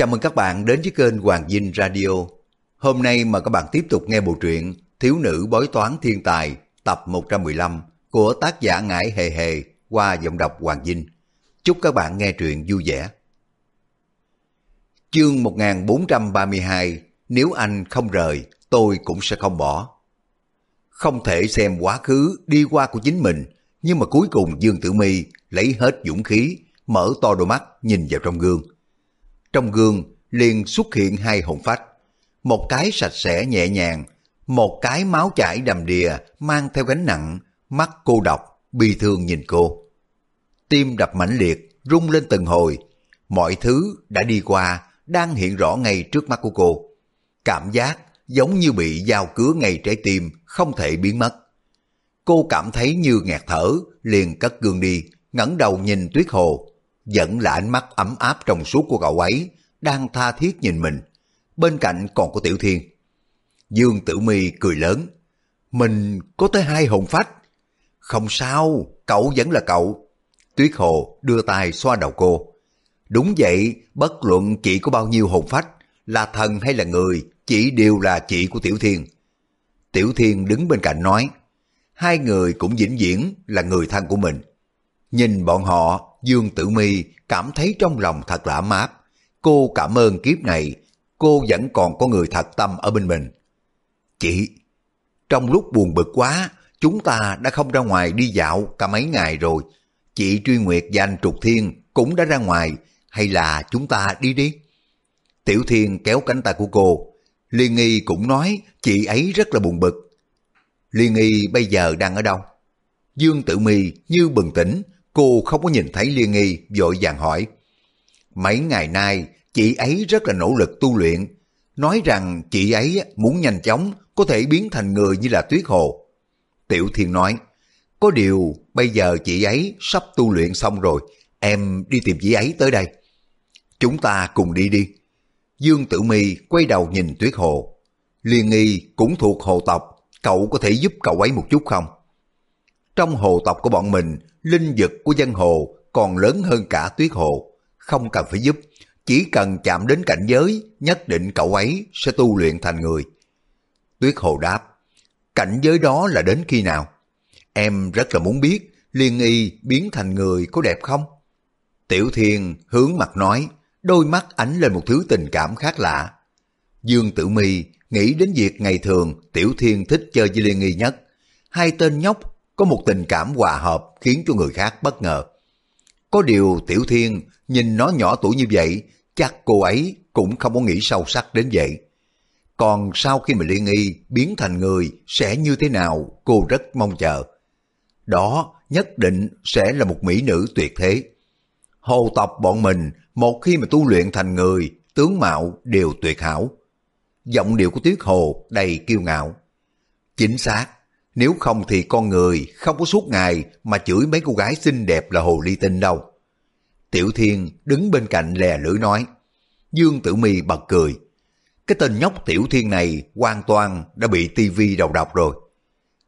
Chào mừng các bạn đến với kênh Hoàng Dinh Radio. Hôm nay mà các bạn tiếp tục nghe bộ truyện Thiếu nữ bói toán thiên tài tập 115 của tác giả Ngải Hề Hề qua giọng đọc Hoàng Dinh. Chúc các bạn nghe truyện vui vẻ. Chương 1432 Nếu anh không rời, tôi cũng sẽ không bỏ. Không thể xem quá khứ đi qua của chính mình, nhưng mà cuối cùng Dương Tử My lấy hết dũng khí, mở to đôi mắt nhìn vào trong gương. Trong gương liền xuất hiện hai hồn phách, một cái sạch sẽ nhẹ nhàng, một cái máu chảy đầm đìa mang theo gánh nặng, mắt cô độc, bi thương nhìn cô. Tim đập mãnh liệt, rung lên từng hồi, mọi thứ đã đi qua, đang hiện rõ ngay trước mắt của cô. Cảm giác giống như bị dao cứa ngay trái tim, không thể biến mất. Cô cảm thấy như nghẹt thở, liền cất gương đi, ngẩng đầu nhìn Tuyết Hồ, vẫn là ánh mắt ấm áp trong suốt của cậu ấy, đang tha thiết nhìn mình. Bên cạnh còn có Tiểu Thiên. Dương Tử Mi cười lớn. Mình có tới hai hồn phách. Không sao, cậu vẫn là cậu. Tuyết Hồ đưa tay xoa đầu cô. Đúng vậy, bất luận chị có bao nhiêu hồn phách, là thần hay là người, chị đều là chị của Tiểu Thiên. Tiểu Thiên đứng bên cạnh nói, hai người cũng vĩnh viễn là người thân của mình. Nhìn bọn họ, Dương Tử Mi cảm thấy trong lòng thật lạ mát. Cô cảm ơn kiếp này, cô vẫn còn có người thật tâm ở bên mình. Chị, trong lúc buồn bực quá, chúng ta đã không ra ngoài đi dạo cả mấy ngày rồi. Chị Truy Nguyệt và anh Trục Thiên cũng đã ra ngoài, hay là chúng ta đi đi? Tiểu Thiên kéo cánh tay của cô. Liên Nghi cũng nói chị ấy rất là buồn bực. Liên Nghi bây giờ đang ở đâu? Dương Tử Mi như bừng tỉnh, cô không có nhìn thấy Liên Nghi, vội vàng hỏi. Mấy ngày nay, chị ấy rất là nỗ lực tu luyện, nói rằng chị ấy muốn nhanh chóng có thể biến thành người như là Tuyết Hồ. Tiểu Thiên nói, có điều bây giờ chị ấy sắp tu luyện xong rồi, em đi tìm chị ấy tới đây. Chúng ta cùng đi đi. Dương Tử Mi quay đầu nhìn Tuyết Hồ. Liên nghi cũng thuộc hồ tộc, cậu có thể giúp cậu ấy một chút không? Trong hồ tộc của bọn mình, linh vực của dân hồ còn lớn hơn cả Tuyết Hồ. Không cần phải giúp, chỉ cần chạm đến cảnh giới, nhất định cậu ấy sẽ tu luyện thành người. Tuyết Hồ đáp, cảnh giới đó là đến khi nào? Em rất là muốn biết Liên Y biến thành người có đẹp không? Tiểu Thiên hướng mặt nói, đôi mắt ánh lên một thứ tình cảm khác lạ. Dương Tử Mi nghĩ đến việc ngày thường Tiểu Thiên thích chơi với Liên Y nhất. Hai tên nhóc có một tình cảm hòa hợp khiến cho người khác bất ngờ. Có điều Tiểu Thiên nhìn nó nhỏ tuổi như vậy, chắc cô ấy cũng không có nghĩ sâu sắc đến vậy. Còn sau khi mà Liên Y biến thành người sẽ như thế nào cô rất mong chờ. Đó nhất định sẽ là một mỹ nữ tuyệt thế. Hồ tộc bọn mình một khi mà tu luyện thành người, tướng mạo đều tuyệt hảo. Giọng điệu của Tuyết Hồ đầy kiêu ngạo. Chính xác, nếu không thì con người không có suốt ngày mà chửi mấy cô gái xinh đẹp là hồ ly tinh đâu. Tiểu Thiên đứng bên cạnh lè lưỡi nói. Dương Tử Mi bật cười. Cái tên nhóc Tiểu Thiên này hoàn toàn đã bị tivi đầu độc rồi.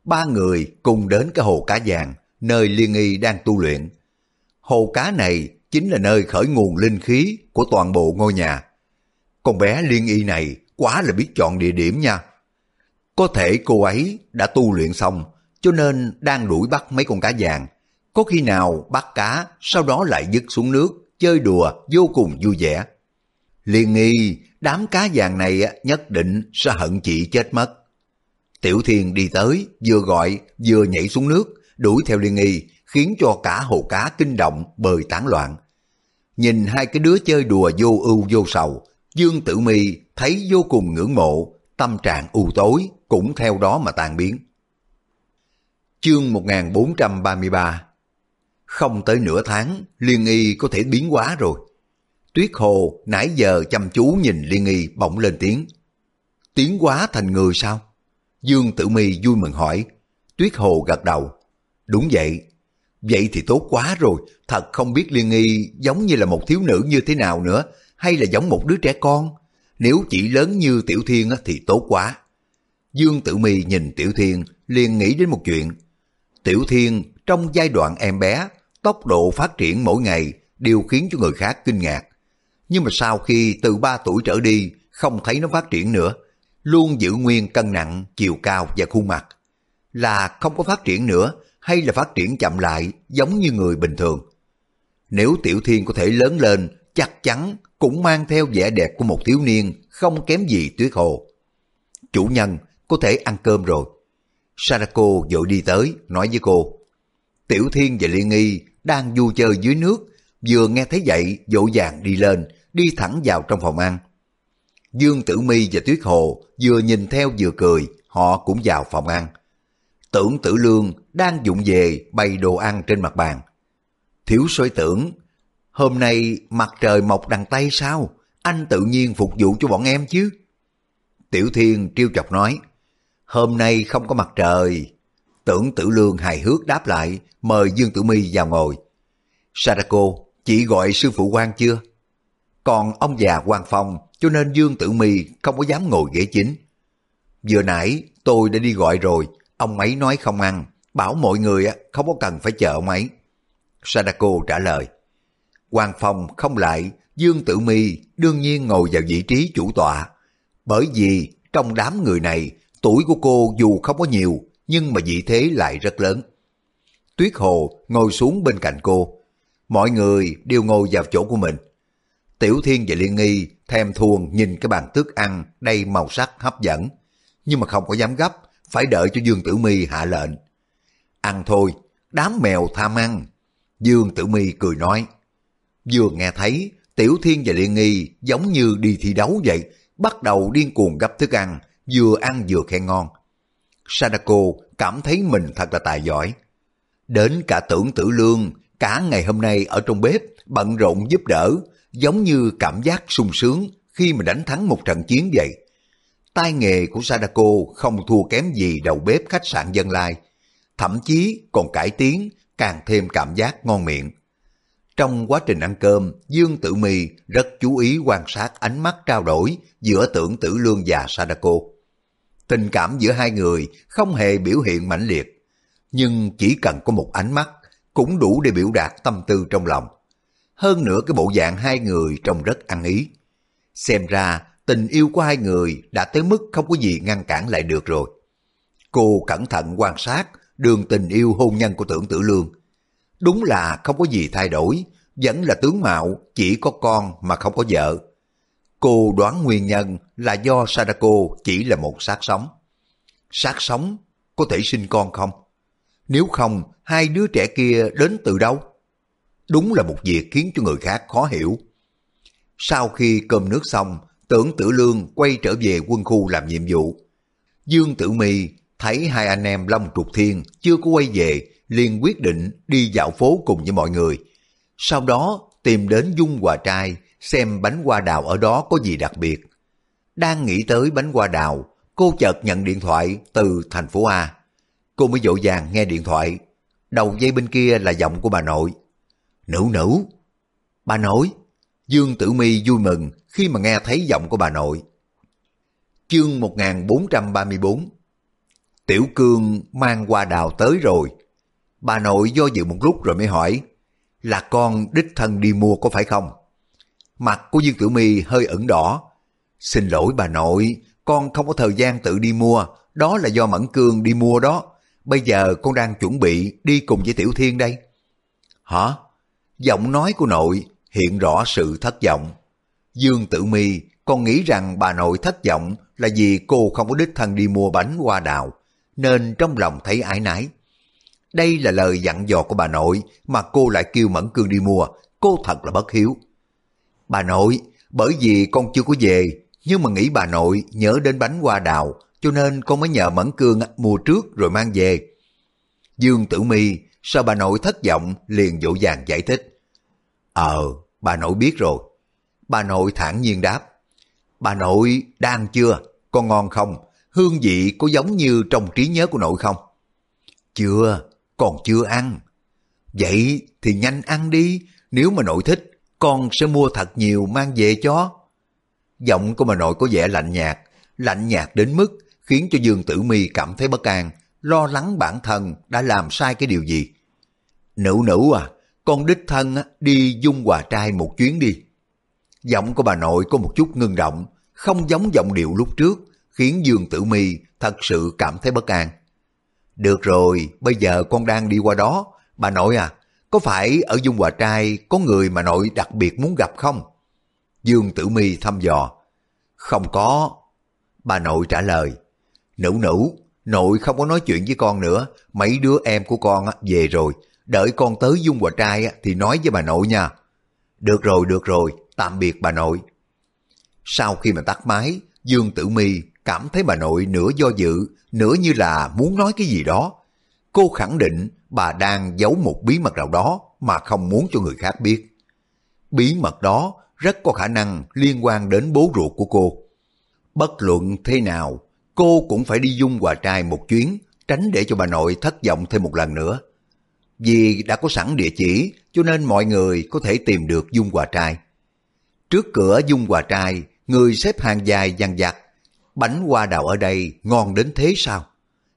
Ba người cùng đến cái hồ cá vàng, nơi Liên Y đang tu luyện. Hồ cá này chính là nơi khởi nguồn linh khí của toàn bộ ngôi nhà. Con bé Liên Y này quá là biết chọn địa điểm nha. Có thể cô ấy đã tu luyện xong, cho nên đang đuổi bắt mấy con cá vàng. Có khi nào bắt cá, sau đó lại dứt xuống nước, chơi đùa vô cùng vui vẻ. Liên nghi, đám cá vàng này nhất định sẽ hận chị chết mất. Tiểu Thiên đi tới, vừa gọi, vừa nhảy xuống nước, đuổi theo Liên nghi, khiến cho cả hồ cá kinh động, bơi tán loạn. Nhìn hai cái đứa chơi đùa vô ưu vô sầu, Dương Tử Mi thấy vô cùng ngưỡng mộ, tâm trạng u tối cũng theo đó mà tan biến. Chương 1433 Không tới nửa tháng, Liên Y có thể biến quá rồi. Tuyết Hồ nãy giờ chăm chú nhìn Liên Y bỗng lên tiếng. Tiến quá thành người sao? Dương Tử Mi vui mừng hỏi. Tuyết Hồ gật đầu. Đúng vậy. Vậy thì tốt quá rồi, thật không biết Liên Y giống như là một thiếu nữ như thế nào nữa, hay là giống một đứa trẻ con. Nếu chỉ lớn như Tiểu Thiên thì tốt quá. Dương Tử Mi nhìn Tiểu Thiên liền nghĩ đến một chuyện. Tiểu Thiên trong giai đoạn em bé, tốc độ phát triển mỗi ngày đều khiến cho người khác kinh ngạc. nhưng mà sau khi từ 3 tuổi trở đi không thấy nó phát triển nữa, luôn giữ nguyên cân nặng, chiều cao và khuôn mặt. Là không có phát triển nữa hay là phát triển chậm lại giống như người bình thường. Nếu Tiểu Thiên có thể lớn lên, chắc chắn cũng mang theo vẻ đẹp của một thiếu niên không kém gì Tuyết Hồ. Chủ nhân có thể ăn cơm rồi. Sarako vội đi tới, nói với cô. Tiểu Thiên và Liên Nghi đang du chơi dưới nước, vừa nghe thấy vậy vội vàng đi lên, đi thẳng vào trong phòng ăn. Dương Tử Mi và Tuyết Hồ vừa nhìn theo vừa cười, họ cũng vào phòng ăn. Tưởng Tử Lương đang dụng về bày đồ ăn trên mặt bàn. Thiếu soi tưởng, hôm nay mặt trời mọc đằng Tây sao? Anh tự nhiên phục vụ cho bọn em chứ? Tiểu Thiên trêu chọc nói, hôm nay không có mặt trời. Tưởng Tử Lương hài hước đáp lại, mời Dương Tử Mi vào ngồi. Sadako, chị gọi sư phụ quan chưa? Còn ông già quan phong cho nên Dương Tử Mi không có dám ngồi ghế chính. Vừa nãy tôi đã đi gọi rồi, ông ấy nói không ăn, bảo mọi người không có cần phải chờ ông ấy. Sadako trả lời. Quan Phong không lại, Dương Tử Mi đương nhiên ngồi vào vị trí chủ tọa. Bởi vì trong đám người này, tuổi của cô dù không có nhiều, nhưng mà vị thế lại rất lớn. Tuyết Hồ ngồi xuống bên cạnh cô. Mọi người đều ngồi vào chỗ của mình. Tiểu Thiên và Liên Nghi thèm thuồng nhìn cái bàn tước ăn đầy màu sắc hấp dẫn. Nhưng mà không có dám gấp, phải đợi cho Dương Tử Mi hạ lệnh. Ăn thôi, đám mèo tham ăn. Dương Tử Mi cười nói. Vừa nghe thấy, Tiểu Thiên và Liên Nghi giống như đi thi đấu vậy, bắt đầu điên cuồng gấp thức ăn, vừa ăn vừa khen ngon. Sadako cảm thấy mình thật là tài giỏi. Đến cả tưởng tử lương, cả ngày hôm nay ở trong bếp, bận rộn giúp đỡ, giống như cảm giác sung sướng khi mà đánh thắng một trận chiến vậy. Tai nghề của Sadako không thua kém gì đầu bếp khách sạn dân lai, thậm chí còn cải tiến, càng thêm cảm giác ngon miệng. Trong quá trình ăn cơm, Dương Tử Mì rất chú ý quan sát ánh mắt trao đổi giữa tưởng tử lương và Sadako. Tình cảm giữa hai người không hề biểu hiện mãnh liệt, nhưng chỉ cần có một ánh mắt cũng đủ để biểu đạt tâm tư trong lòng. Hơn nữa cái bộ dạng hai người trông rất ăn ý. Xem ra tình yêu của hai người đã tới mức không có gì ngăn cản lại được rồi. Cô cẩn thận quan sát đường tình yêu hôn nhân của tưởng tử lương. Đúng là không có gì thay đổi, vẫn là tướng mạo, chỉ có con mà không có vợ. Cô đoán nguyên nhân là do Sadako chỉ là một xác sống. Xác sống có thể sinh con không? Nếu không, hai đứa trẻ kia đến từ đâu? Đúng là một việc khiến cho người khác khó hiểu. Sau khi cơm nước xong, tưởng tử lương quay trở về quân khu làm nhiệm vụ. Dương Tử Mi thấy hai anh em Long Trục Thiên chưa có quay về, liền quyết định đi dạo phố cùng với mọi người. Sau đó tìm đến Dung Hòa Trai xem bánh hoa đào ở đó có gì đặc biệt. Đang nghĩ tới bánh hoa đào, cô chợt nhận điện thoại từ thành phố A. Cô mới dội vàng nghe điện thoại. Đầu dây bên kia là giọng của bà nội. Nữ nữ. Bà nội. Dương Tử Mi vui mừng khi mà nghe thấy giọng của bà nội. Chương 1434 Tiểu Cương mang hoa đào tới rồi. Bà nội do dự một lúc rồi mới hỏi, là con đích thân đi mua có phải không? Mặt của Dương Tử Mi hơi ửng đỏ. Xin lỗi bà nội, con không có thời gian tự đi mua, đó là do Mẫn Cương đi mua đó. Bây giờ con đang chuẩn bị đi cùng với Tiểu Thiên đây. Hả? Giọng nói của nội hiện rõ sự thất vọng. Dương Tử Mi con nghĩ rằng bà nội thất vọng là vì cô không có đích thân đi mua bánh hoa đào, nên trong lòng thấy ái nái. Đây là lời dặn dò của bà nội mà cô lại kêu Mẫn Cương đi mua, cô thật là bất hiếu. Bà nội, bởi vì con chưa có về, nhưng mà nghĩ bà nội nhớ đến bánh hoa đào, cho nên con mới nhờ Mẫn Cương mua trước rồi mang về. Dương Tử Mi sao bà nội thất vọng liền dỗ dàng giải thích. Ờ, bà nội biết rồi. Bà nội thản nhiên đáp. Bà nội đang chưa? Con ngon không? Hương vị có giống như trong trí nhớ của nội không? Chưa, còn chưa ăn. Vậy thì nhanh ăn đi, nếu mà nội thích, con sẽ mua thật nhiều mang về cho. Giọng của bà nội có vẻ lạnh nhạt, lạnh nhạt đến mức khiến cho Dương Tử Mi cảm thấy bất an, lo lắng bản thân đã làm sai cái điều gì. Nữ nữ à, con đích thân đi dung hòa trai một chuyến đi. Giọng của bà nội có một chút ngưng động, không giống giọng điệu lúc trước, khiến Dương Tử Mi thật sự cảm thấy bất an. Được rồi, bây giờ con đang đi qua đó. Bà nội à, có phải ở Dung Hòa Trai có người mà nội đặc biệt muốn gặp không? Dương Tử Mi thăm dò. Không có. Bà nội trả lời. Nữ nữ, nội không có nói chuyện với con nữa. Mấy đứa em của con về rồi. Đợi con tới Dung Hòa Trai thì nói với bà nội nha. Được rồi, được rồi, tạm biệt bà nội. Sau khi mà tắt máy, Dương Tử Mi cảm thấy bà nội nửa do dự, nửa như là muốn nói cái gì đó. Cô khẳng định bà đang giấu một bí mật nào đó mà không muốn cho người khác biết. Bí mật đó rất có khả năng liên quan đến bố ruột của cô. Bất luận thế nào, cô cũng phải đi dung hòa trai một chuyến, tránh để cho bà nội thất vọng thêm một lần nữa. Vì đã có sẵn địa chỉ, cho nên mọi người có thể tìm được dung hòa trai. Trước cửa dung hòa trai, người xếp hàng dài dằn dặt. Bánh hoa đào ở đây ngon đến thế sao?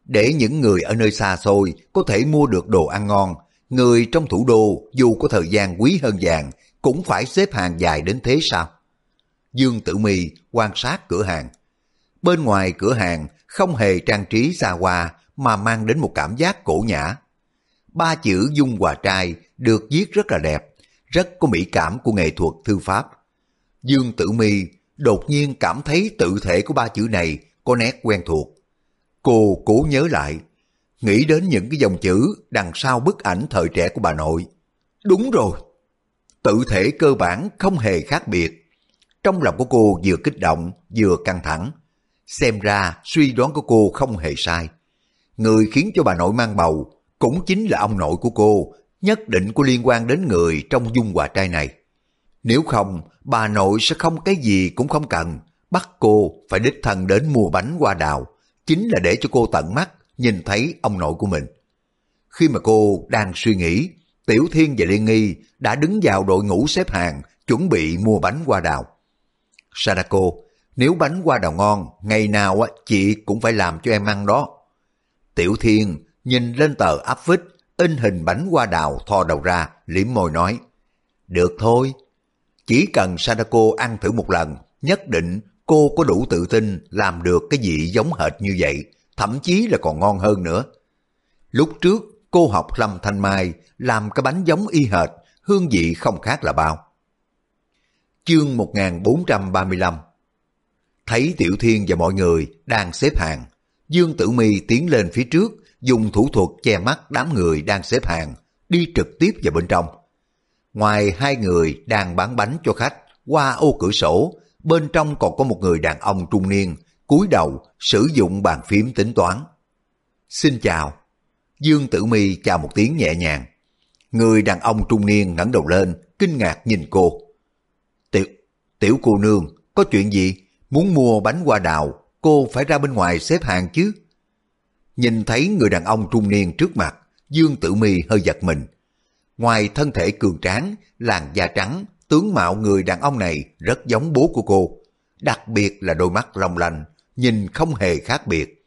Để những người ở nơi xa xôi có thể mua được đồ ăn ngon, người trong thủ đô dù có thời gian quý hơn vàng cũng phải xếp hàng dài đến thế sao? Dương Tử Mi quan sát cửa hàng. Bên ngoài cửa hàng không hề trang trí xa hoa mà mang đến một cảm giác cổ nhã. Ba chữ Dung Hòa Trai được viết rất là đẹp, rất có mỹ cảm của nghệ thuật thư pháp. Dương Tử Mi đột nhiên cảm thấy tự thể của ba chữ này có nét quen thuộc. Cô cố nhớ lại, nghĩ đến những cái dòng chữ đằng sau bức ảnh thời trẻ của bà nội. Đúng rồi, tự thể cơ bản không hề khác biệt. Trong lòng của cô vừa kích động, vừa căng thẳng. Xem ra suy đoán của cô không hề sai. Người khiến cho bà nội mang bầu cũng chính là ông nội của cô, nhất định có liên quan đến người trong dung quà trai này. Nếu không, bà nội sẽ không cái gì cũng không cần, bắt cô phải đích thân đến mua bánh hoa đào, chính là để cho cô tận mắt nhìn thấy ông nội của mình. Khi mà cô đang suy nghĩ, Tiểu Thiên và Liên Nghi đã đứng vào đội ngũ xếp hàng chuẩn bị mua bánh hoa đào. Sadako, nếu bánh hoa đào ngon, ngày nào chị cũng phải làm cho em ăn đó. Tiểu Thiên nhìn lên tờ áp vít, in hình bánh hoa đào thò đầu ra, liếm môi nói. Được thôi, chỉ cần Sadako ăn thử một lần, nhất định cô có đủ tự tin làm được cái gì giống hệt như vậy, thậm chí là còn ngon hơn nữa. Lúc trước, cô học Lâm Thanh Mai làm cái bánh giống y hệt, hương vị không khác là bao. Chương 1435 Thấy Tiểu Thiên và mọi người đang xếp hàng, Dương Tử Mi tiến lên phía trước, dùng thủ thuật che mắt đám người đang xếp hàng, đi trực tiếp vào bên trong. Ngoài hai người đang bán bánh cho khách qua ô cửa sổ, bên trong còn có một người đàn ông trung niên, cúi đầu sử dụng bàn phím tính toán. Xin chào. Dương Tử Mi chào một tiếng nhẹ nhàng. Người đàn ông trung niên ngẩng đầu lên, kinh ngạc nhìn cô. Tiểu, tiểu cô nương, có chuyện gì? Muốn mua bánh hoa đào, cô phải ra bên ngoài xếp hàng chứ. Nhìn thấy người đàn ông trung niên trước mặt, Dương Tử Mi hơi giật mình. Ngoài thân thể cường tráng, làn da trắng, tướng mạo người đàn ông này rất giống bố của cô. Đặc biệt là đôi mắt long lanh, nhìn không hề khác biệt.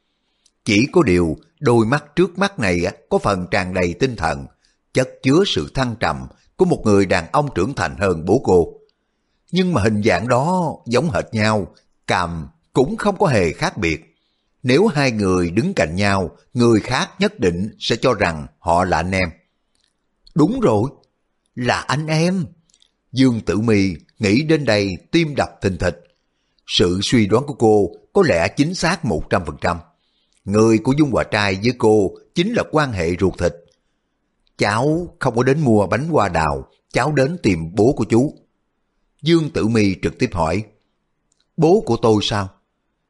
Chỉ có điều, đôi mắt trước mắt này có phần tràn đầy tinh thần, chất chứa sự thăng trầm của một người đàn ông trưởng thành hơn bố cô. Nhưng mà hình dạng đó giống hệt nhau, cằm cũng không có hề khác biệt. Nếu hai người đứng cạnh nhau, người khác nhất định sẽ cho rằng họ là anh em. Đúng rồi, là anh em. Dương Tử Mi nghĩ đến đây tim đập thình thịch. Sự suy đoán của cô có lẽ chính xác 100%. Người của Dung Hòa Trai với cô chính là quan hệ ruột thịt. Cháu không có đến mua bánh hoa đào, cháu đến tìm bố của chú. Dương Tử Mi trực tiếp hỏi, bố của tôi sao?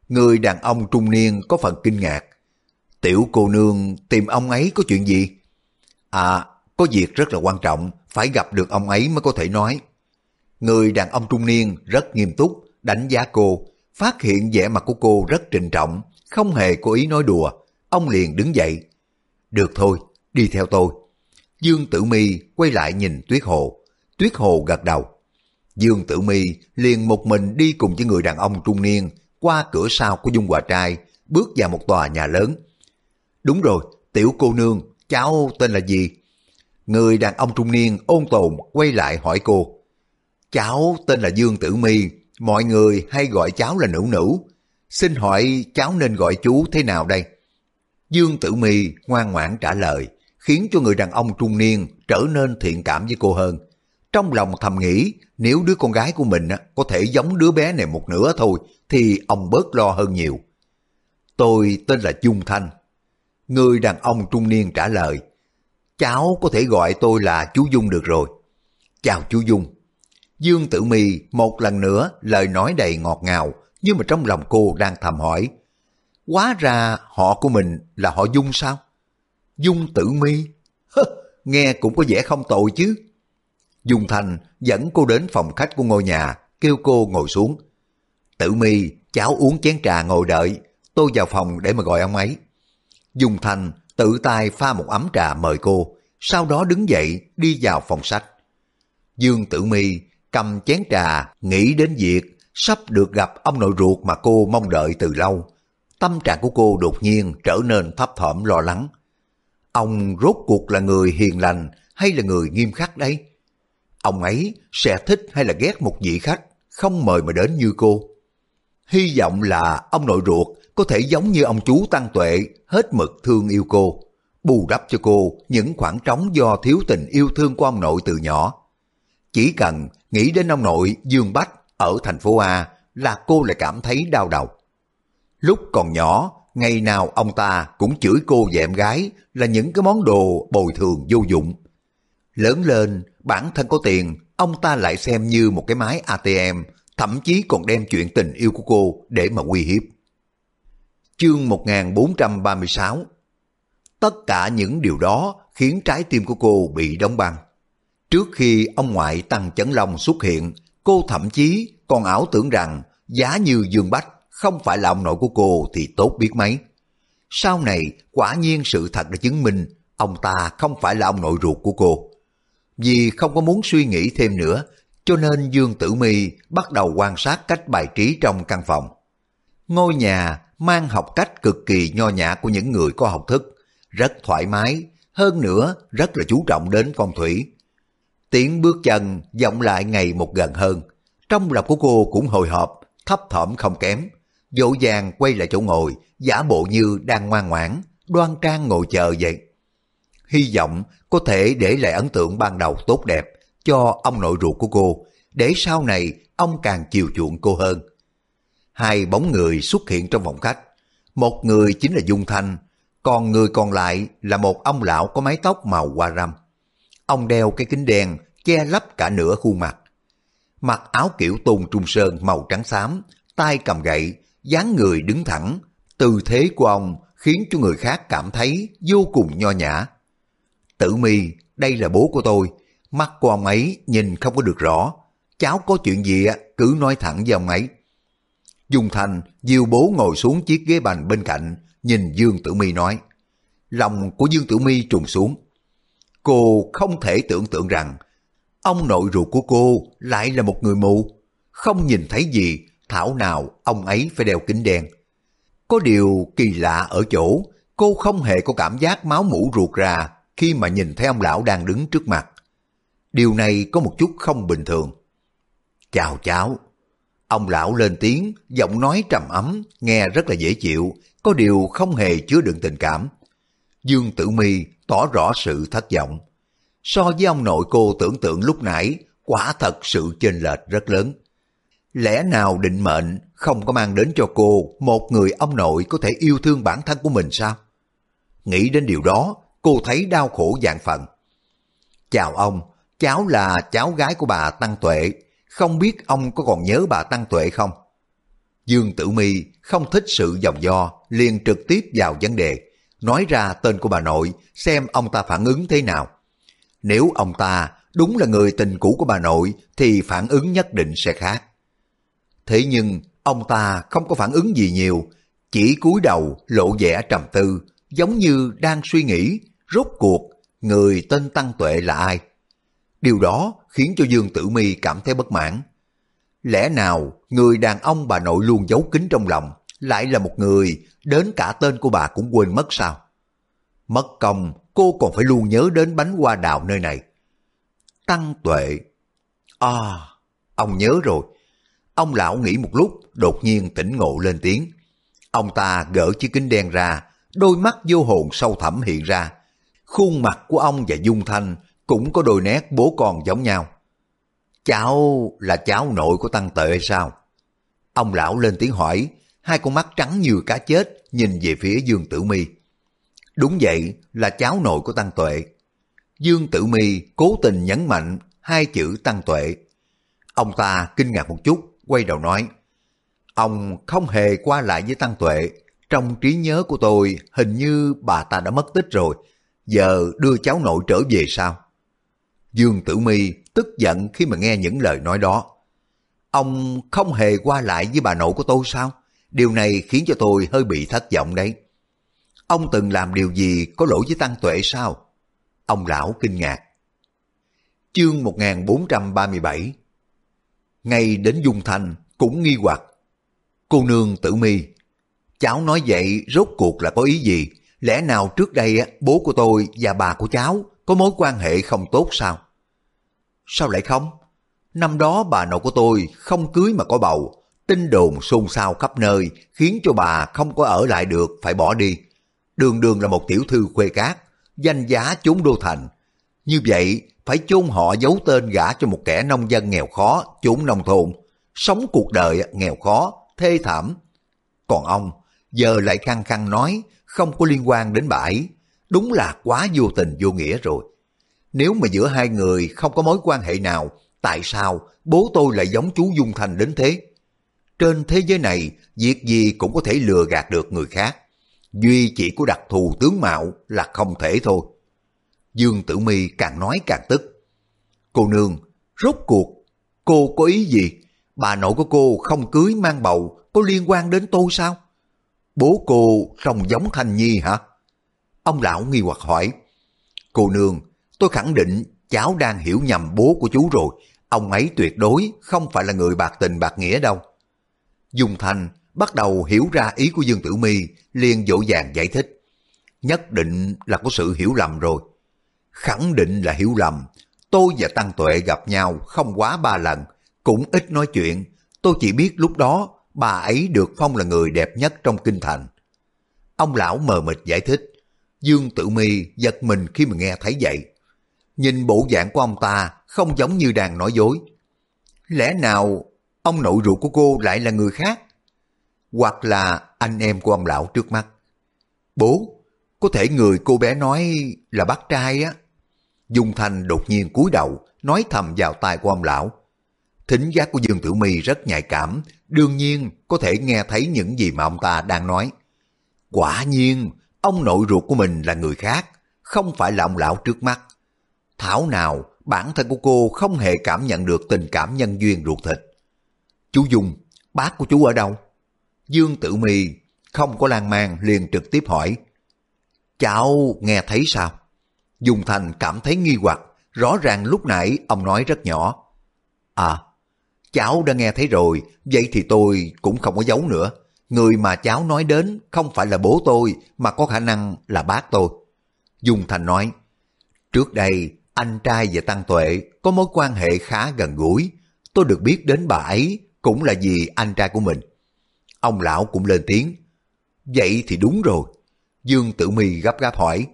Người đàn ông trung niên có phần kinh ngạc. Tiểu cô nương tìm ông ấy có chuyện gì? À, có việc rất là quan trọng, phải gặp được ông ấy mới có thể nói. Người đàn ông trung niên rất nghiêm túc, đánh giá cô, phát hiện vẻ mặt của cô rất trịnh trọng, không hề có ý nói đùa. Ông liền đứng dậy. Được thôi, đi theo tôi. Dương Tử Mi quay lại nhìn Tuyết Hồ. Tuyết Hồ gật đầu. Dương Tử Mi liền một mình đi cùng với người đàn ông trung niên qua cửa sau của Dung Hòa Trai, bước vào một tòa nhà lớn. Đúng rồi, tiểu cô nương, cháu tên là gì? Người đàn ông trung niên ôn tồn quay lại hỏi cô. Cháu tên là Dương Tử My, mọi người hay gọi cháu là nữ nữ. Xin hỏi cháu nên gọi chú thế nào đây? Dương Tử My ngoan ngoãn trả lời, khiến cho người đàn ông trung niên trở nên thiện cảm với cô hơn. Trong lòng thầm nghĩ, nếu đứa con gái của mình có thể giống đứa bé này một nửa thôi, thì ông bớt lo hơn nhiều. Tôi tên là Dung Thanh. Người đàn ông trung niên trả lời, cháu có thể gọi tôi là chú Dung được rồi. Chào chú Dung. Dương Tử Mi một lần nữa lời nói đầy ngọt ngào, nhưng mà trong lòng cô đang thầm hỏi, Quá ra họ của mình là họ Dung sao? Dung Tử Mi? Nghe cũng có vẻ không tội chứ. Dung Thành dẫn cô đến phòng khách của ngôi nhà, kêu cô ngồi xuống. Tử Mi, cháu uống chén trà ngồi đợi, tôi vào phòng để mà gọi ông ấy. Dung Thành tự tay pha một ấm trà mời cô, sau đó đứng dậy đi vào phòng sách. Dương Tử Mi cầm chén trà, nghĩ đến việc sắp được gặp ông nội ruột mà cô mong đợi từ lâu. Tâm trạng của cô đột nhiên trở nên thấp thỏm lo lắng. Ông rốt cuộc là người hiền lành hay là người nghiêm khắc đấy? Ông ấy sẽ thích hay là ghét một vị khách không mời mà đến như cô? Hy vọng là ông nội ruột có thể giống như ông chú Tăng Tuệ hết mực thương yêu cô, bù đắp cho cô những khoảng trống do thiếu tình yêu thương của ông nội từ nhỏ. Chỉ cần nghĩ đến ông nội Dương Bách ở thành phố A là cô lại cảm thấy đau đầu. Lúc còn nhỏ, ngày nào ông ta cũng chửi cô và em gái là những cái món đồ bồi thường vô dụng. Lớn lên, bản thân có tiền, ông ta lại xem như một cái máy ATM, thậm chí còn đem chuyện tình yêu của cô để mà uy hiếp. Chương 1436 Tất cả những điều đó khiến trái tim của cô bị đóng băng. Trước khi ông ngoại Tăng Chấn Long xuất hiện, cô thậm chí còn ảo tưởng rằng giá như Dương Bách không phải là ông nội của cô thì tốt biết mấy. Sau này, quả nhiên sự thật đã chứng minh ông ta không phải là ông nội ruột của cô. Vì không có muốn suy nghĩ thêm nữa, cho nên Dương Tử My bắt đầu quan sát cách bài trí trong căn phòng. Ngôi nhà mang học cách cực kỳ nho nhã của những người có học thức, rất thoải mái, hơn nữa rất là chú trọng đến phong thủy. Tiếng bước chân vọng lại ngày một gần hơn, trong lòng của cô cũng hồi hộp, thấp thỏm không kém, dỗ dàng quay lại chỗ ngồi, giả bộ như đang ngoan ngoãn, đoan trang ngồi chờ vậy. Hy vọng có thể để lại ấn tượng ban đầu tốt đẹp cho ông nội ruột của cô, để sau này ông càng chiều chuộng cô hơn. Hai bóng người xuất hiện trong phòng khách, một người chính là Dung Thanh, còn người còn lại là một ông lão có mái tóc màu hoa râm. Ông đeo cái kính đen che lấp cả nửa khuôn mặt. Mặc áo kiểu tôn trung sơn màu trắng xám, tay cầm gậy, dáng người đứng thẳng. Tư thế của ông khiến cho người khác cảm thấy vô cùng nho nhã. Tử mi, đây là bố của tôi. Mắt của ông ấy nhìn không có được rõ. Cháu có chuyện gì cứ nói thẳng với ông ấy. Dung Thành diêu bố ngồi xuống chiếc ghế bành bên cạnh, nhìn Dương Tử Mi nói. Lòng của Dương Tử Mi trùng xuống. Cô không thể tưởng tượng rằng ông nội ruột của cô lại là một người mù. Không nhìn thấy gì, thảo nào ông ấy phải đeo kính đen. Có điều kỳ lạ ở chỗ, cô không hề có cảm giác máu mũ ruột ra khi mà nhìn thấy ông lão đang đứng trước mặt. Điều này có một chút không bình thường. Chào cháu. Ông lão lên tiếng, giọng nói trầm ấm, nghe rất là dễ chịu, có điều không hề chứa đựng tình cảm. Dương Tử Mi tỏ rõ sự thất vọng. So với ông nội cô tưởng tượng lúc nãy, quả thật sự chênh lệch rất lớn. Lẽ nào định mệnh không có mang đến cho cô một người ông nội có thể yêu thương bản thân của mình sao? Nghĩ đến điều đó, cô thấy đau khổ dạng phận. Chào ông, cháu là cháu gái của bà Tăng Tuệ, không biết ông có còn nhớ bà Tăng Tuệ không? Dương Tử Mi không thích sự dòng do, liền trực tiếp vào vấn đề, nói ra tên của bà nội xem ông ta phản ứng thế nào. Nếu ông ta đúng là người tình cũ của bà nội thì phản ứng nhất định sẽ khác. Thế nhưng ông ta không có phản ứng gì nhiều, chỉ cúi đầu lộ vẻ trầm tư, giống như đang suy nghĩ rốt cuộc người tên Tăng Tuệ là ai. Điều đó khiến cho Dương Tử Mi cảm thấy bất mãn. Lẽ nào người đàn ông bà nội luôn giấu kín trong lòng lại là một người đến cả tên của bà cũng quên mất sao? Mất công cô còn phải luôn nhớ đến bánh hoa đào nơi này. Tăng tuệ. À, ông nhớ rồi. Ông lão nghĩ một lúc, đột nhiên tỉnh ngộ lên tiếng. Ông ta gỡ chiếc kính đen ra, đôi mắt vô hồn sâu thẳm hiện ra. Khuôn mặt của ông và Dung Thanh cũng có đôi nét bố con giống nhau. Cháu là cháu nội của Tăng Tuệ hay sao? Ông lão lên tiếng hỏi, hai con mắt trắng như cá chết nhìn về phía Dương Tử Mi. Đúng vậy, là cháu nội của Tăng Tuệ. Dương Tử Mi cố tình nhấn mạnh hai chữ Tăng Tuệ. Ông ta kinh ngạc một chút, quay đầu nói, Ông không hề qua lại với Tăng Tuệ, trong trí nhớ của tôi hình như bà ta đã mất tích rồi, giờ đưa cháu nội trở về sao? Dương Tử Mi tức giận khi mà nghe những lời nói đó. Ông không hề qua lại với bà nội của tôi sao? Điều này khiến cho tôi hơi bị thất vọng đấy. Ông từng làm điều gì có lỗi với Tăng Tuệ sao? Ông lão kinh ngạc. Chương 1437 Ngay đến Dung Thành cũng nghi hoặc. Cô nương tử mi, cháu nói vậy rốt cuộc là có ý gì? Lẽ nào trước đây bố của tôi và bà của cháu có mối quan hệ không tốt sao? Sao lại không? Năm đó bà nội của tôi không cưới mà có bầu, tin đồn xôn xao khắp nơi khiến cho bà không có ở lại được phải bỏ đi. Đường đường là một tiểu thư khuê cát, danh giá chốn đô thành. Như vậy phải chôn họ giấu tên gả cho một kẻ nông dân nghèo khó, chốn nông thôn, sống cuộc đời nghèo khó, thê thảm. Còn ông, giờ lại khăng khăng nói không có liên quan đến bà ấy. Đúng là quá vô tình vô nghĩa rồi. Nếu mà giữa hai người không có mối quan hệ nào, tại sao bố tôi lại giống chú Dung Thành đến thế? Trên thế giới này, việc gì cũng có thể lừa gạt được người khác. Duy chỉ có đặc thù tướng mạo là không thể thôi. Dương Tử Mi càng nói càng tức. Cô nương, rốt cuộc, cô có ý gì? Bà nội của cô không cưới mang bầu, có liên quan đến tôi sao? Bố cô trông giống Thanh Nhi hả? Ông lão nghi hoặc hỏi. Cô nương, tôi khẳng định cháu đang hiểu nhầm bố của chú rồi. Ông ấy tuyệt đối không phải là người bạc tình bạc nghĩa đâu. Dung Thanh bắt đầu hiểu ra ý của Dương Tử Mi liền dỗ dàng giải thích. Nhất định là có sự hiểu lầm rồi. Khẳng định là hiểu lầm. Tôi và Tăng Tuệ gặp nhau không quá ba lần, cũng ít nói chuyện. Tôi chỉ biết lúc đó bà ấy được phong là người đẹp nhất trong kinh thành. Ông lão mờ mịt giải thích. Dương Tử Mi giật mình khi mà nghe thấy vậy. Nhìn bộ dạng của ông ta không giống như đang nói dối. Lẽ nào ông nội ruột của cô lại là người khác? Hoặc là anh em của ông lão trước mắt? Bố, có thể người cô bé nói là bác trai á. Dung Thanh đột nhiên cúi đầu, nói thầm vào tai của ông lão. Thính giác của Dương Tử My rất nhạy cảm, đương nhiên có thể nghe thấy những gì mà ông ta đang nói. Quả nhiên, ông nội ruột của mình là người khác, không phải là ông lão trước mắt. Thảo nào bản thân của cô không hề cảm nhận được tình cảm nhân duyên ruột thịt. Chú Dung, bác của chú ở đâu? Dương Tử Mì không có lan man liền trực tiếp hỏi. Cháu nghe thấy sao? Dung Thành cảm thấy nghi hoặc, rõ ràng lúc nãy ông nói rất nhỏ. À, cháu đã nghe thấy rồi, vậy thì tôi cũng không có giấu nữa. Người mà cháu nói đến không phải là bố tôi, mà có khả năng là bác tôi. Dung Thành nói, trước đây anh trai và Tăng Tuệ có mối quan hệ khá gần gũi. Tôi được biết đến bà ấy cũng là vì anh trai của mình. Ông lão cũng lên tiếng. Vậy thì đúng rồi. Dương Tử Mi gấp gáp hỏi.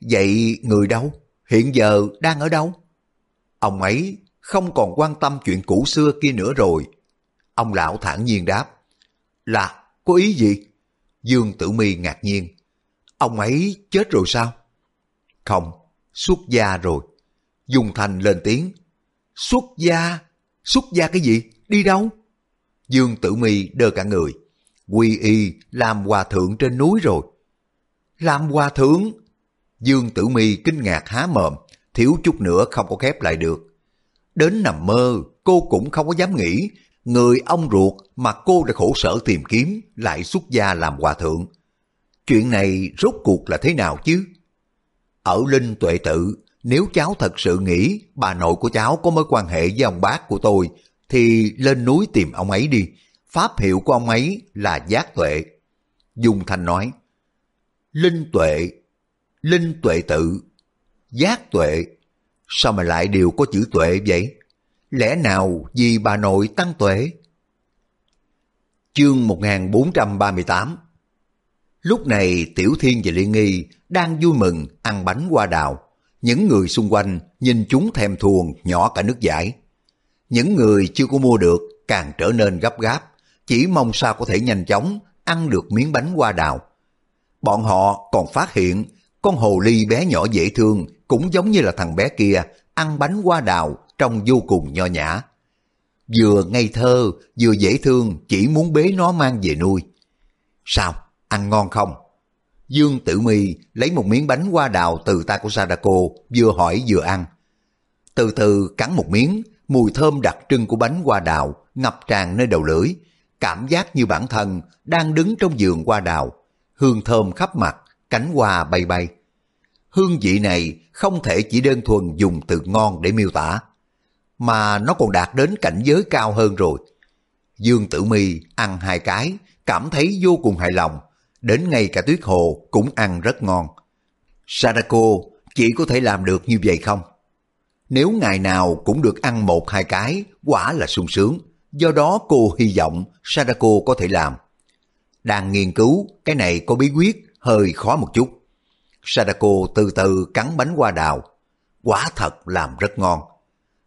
Vậy người đâu? Hiện giờ đang ở đâu? Ông ấy không còn quan tâm chuyện cũ xưa kia nữa rồi. Ông lão thản nhiên đáp. Là, có ý gì? Dương Tử Mi ngạc nhiên. Ông ấy chết rồi sao? Không, xuất gia rồi. Dung Thành lên tiếng. Xuất gia? Xuất gia cái gì? Đi đâu? Dương Tử Mi đơ cả người. Quy y làm hòa thượng trên núi rồi. Làm hòa thượng? Dương Tử Mi kinh ngạc há mồm, thiếu chút nữa không có khép lại được. Đến nằm mơ, cô cũng không có dám nghĩ, người ông ruột mà cô đã khổ sở tìm kiếm lại xuất gia làm hòa thượng. Chuyện này rốt cuộc là thế nào chứ? Ở Linh Tuệ Tự, nếu cháu thật sự nghĩ bà nội của cháu có mối quan hệ với ông bác của tôi, thì lên núi tìm ông ấy đi. Pháp hiệu của ông ấy là giác tuệ. Dung Thanh nói, Linh tuệ, linh tuệ tự, giác tuệ, sao mà lại đều có chữ tuệ vậy? lẽ nào vì bà nội tăng tuệ? Chương 1438 Lúc này Tiểu Thiên và Liên Nghi đang vui mừng ăn bánh hoa đào. Những người xung quanh nhìn chúng thèm thuồng nhỏ cả nước giải. Những người chưa có mua được càng trở nên gấp gáp, chỉ mong sao có thể nhanh chóng ăn được miếng bánh hoa đào. Bọn họ còn phát hiện con hồ ly bé nhỏ dễ thương cũng giống như là thằng bé kia ăn bánh hoa đào trông vô cùng nho nhã. Vừa ngây thơ, vừa dễ thương, chỉ muốn bế nó mang về nuôi. Sao? Ăn ngon không? Dương Tử Mi lấy một miếng bánh hoa đào từ tay của Sadako, vừa hỏi vừa ăn. Từ từ cắn một miếng, mùi thơm đặc trưng của bánh hoa đào ngập tràn nơi đầu lưỡi, cảm giác như bản thân đang đứng trong giường hoa đào, hương thơm khắp mặt, cánh hoa bay bay. Hương vị này không thể chỉ đơn thuần dùng từ ngon để miêu tả, mà nó còn đạt đến cảnh giới cao hơn rồi. Dương Tử Mi ăn hai cái, cảm thấy vô cùng hài lòng, đến ngay cả tuyết hồ cũng ăn rất ngon. Sadako chỉ có thể làm được như vậy không? Nếu ngày nào cũng được ăn một hai cái, quả là sung sướng. Do đó cô hy vọng Sadako có thể làm. Đang nghiên cứu, cái này có bí quyết, hơi khó một chút. Sadako từ từ cắn bánh hoa đào. Quả thật làm rất ngon.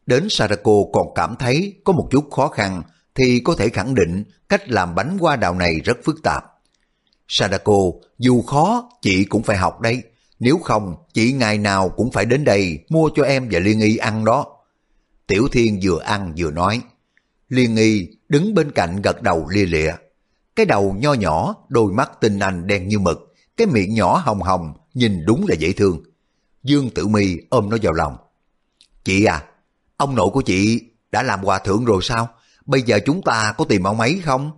Đến Sadako còn cảm thấy có một chút khó khăn thì có thể khẳng định cách làm bánh hoa đào này rất phức tạp. Sadako, dù khó, chị cũng phải học đây. Nếu không, chị ngày nào cũng phải đến đây mua cho em và Liên Y ăn đó. Tiểu Thiên vừa ăn vừa nói. Liên Y đứng bên cạnh gật đầu lia lịa. Cái đầu nho nhỏ, đôi mắt tinh anh đen như mực, cái miệng nhỏ hồng hồng, nhìn đúng là dễ thương. Dương Tử Mi ôm nó vào lòng. Chị à, ông nội của chị đã làm hòa thượng rồi sao? Bây giờ chúng ta có tìm ông ấy không?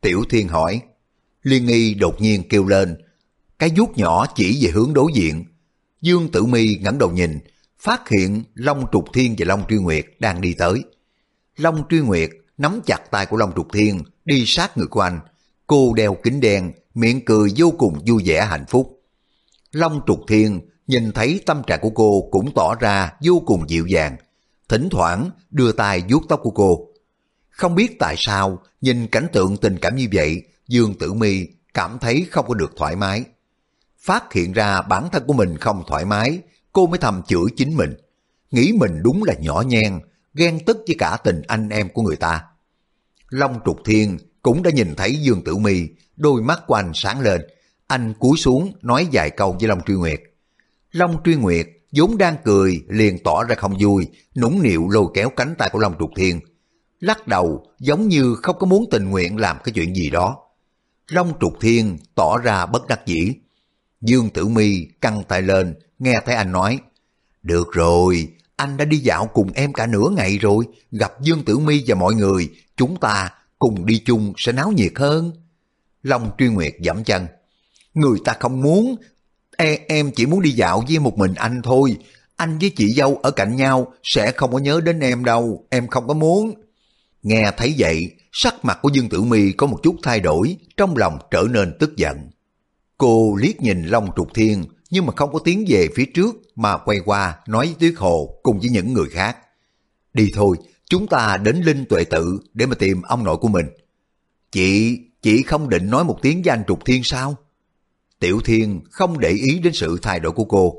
Tiểu Thiên hỏi. Liên nghi đột nhiên kêu lên, cái vuốt nhỏ chỉ về hướng đối diện. Dương Tử Mi ngẩng đầu nhìn, phát hiện Long Trục Thiên và Long Truy Nguyệt đang đi tới. Long Truy Nguyệt nắm chặt tay của Long Trục Thiên, đi sát người của anh. Cô đeo kính đen, miệng cười vô cùng vui vẻ hạnh phúc. Long Trục Thiên nhìn thấy tâm trạng của cô cũng tỏ ra vô cùng dịu dàng. Thỉnh thoảng đưa tay vuốt tóc của cô. Không biết tại sao, nhìn cảnh tượng tình cảm như vậy, Dương Tử Mi cảm thấy không có được thoải mái. Phát hiện ra bản thân của mình không thoải mái, cô mới thầm chửi chính mình. Nghĩ mình đúng là nhỏ nhen, ghen tức với cả tình anh em của người ta. Long Trục Thiên cũng đã nhìn thấy Dương Tử Mi, đôi mắt của anh sáng lên. Anh cúi xuống nói vài câu với Long Truy Nguyệt. Long Truy Nguyệt vốn đang cười liền tỏ ra không vui, nũng nịu lôi kéo cánh tay của Long Trục Thiên. Lắc đầu giống như không có muốn tình nguyện làm cái chuyện gì đó. Long trục thiên tỏ ra bất đắc dĩ. Dương Tử Mi căng tay lên, nghe thấy anh nói, Được rồi, anh đã đi dạo cùng em cả nửa ngày rồi, gặp Dương Tử Mi và mọi người, chúng ta cùng đi chung sẽ náo nhiệt hơn. Long Truy Nguyệt dẫm chân, Người ta không muốn, e, em chỉ muốn đi dạo với một mình anh thôi, anh với chị dâu ở cạnh nhau sẽ không có nhớ đến em đâu, em không có muốn. Nghe thấy vậy, sắc mặt của Dương Tử Mi có một chút thay đổi, trong lòng trở nên tức giận. Cô liếc nhìn Long Trục Thiên, nhưng mà không có tiến về phía trước mà quay qua nói với Tuyết Hồ cùng với những người khác. Đi thôi, chúng ta đến Linh Tuệ Tự để mà tìm ông nội của mình. Chị, chị không định nói một tiếng với anh Trục Thiên sao? Tiểu Thiên không để ý đến sự thay đổi của cô,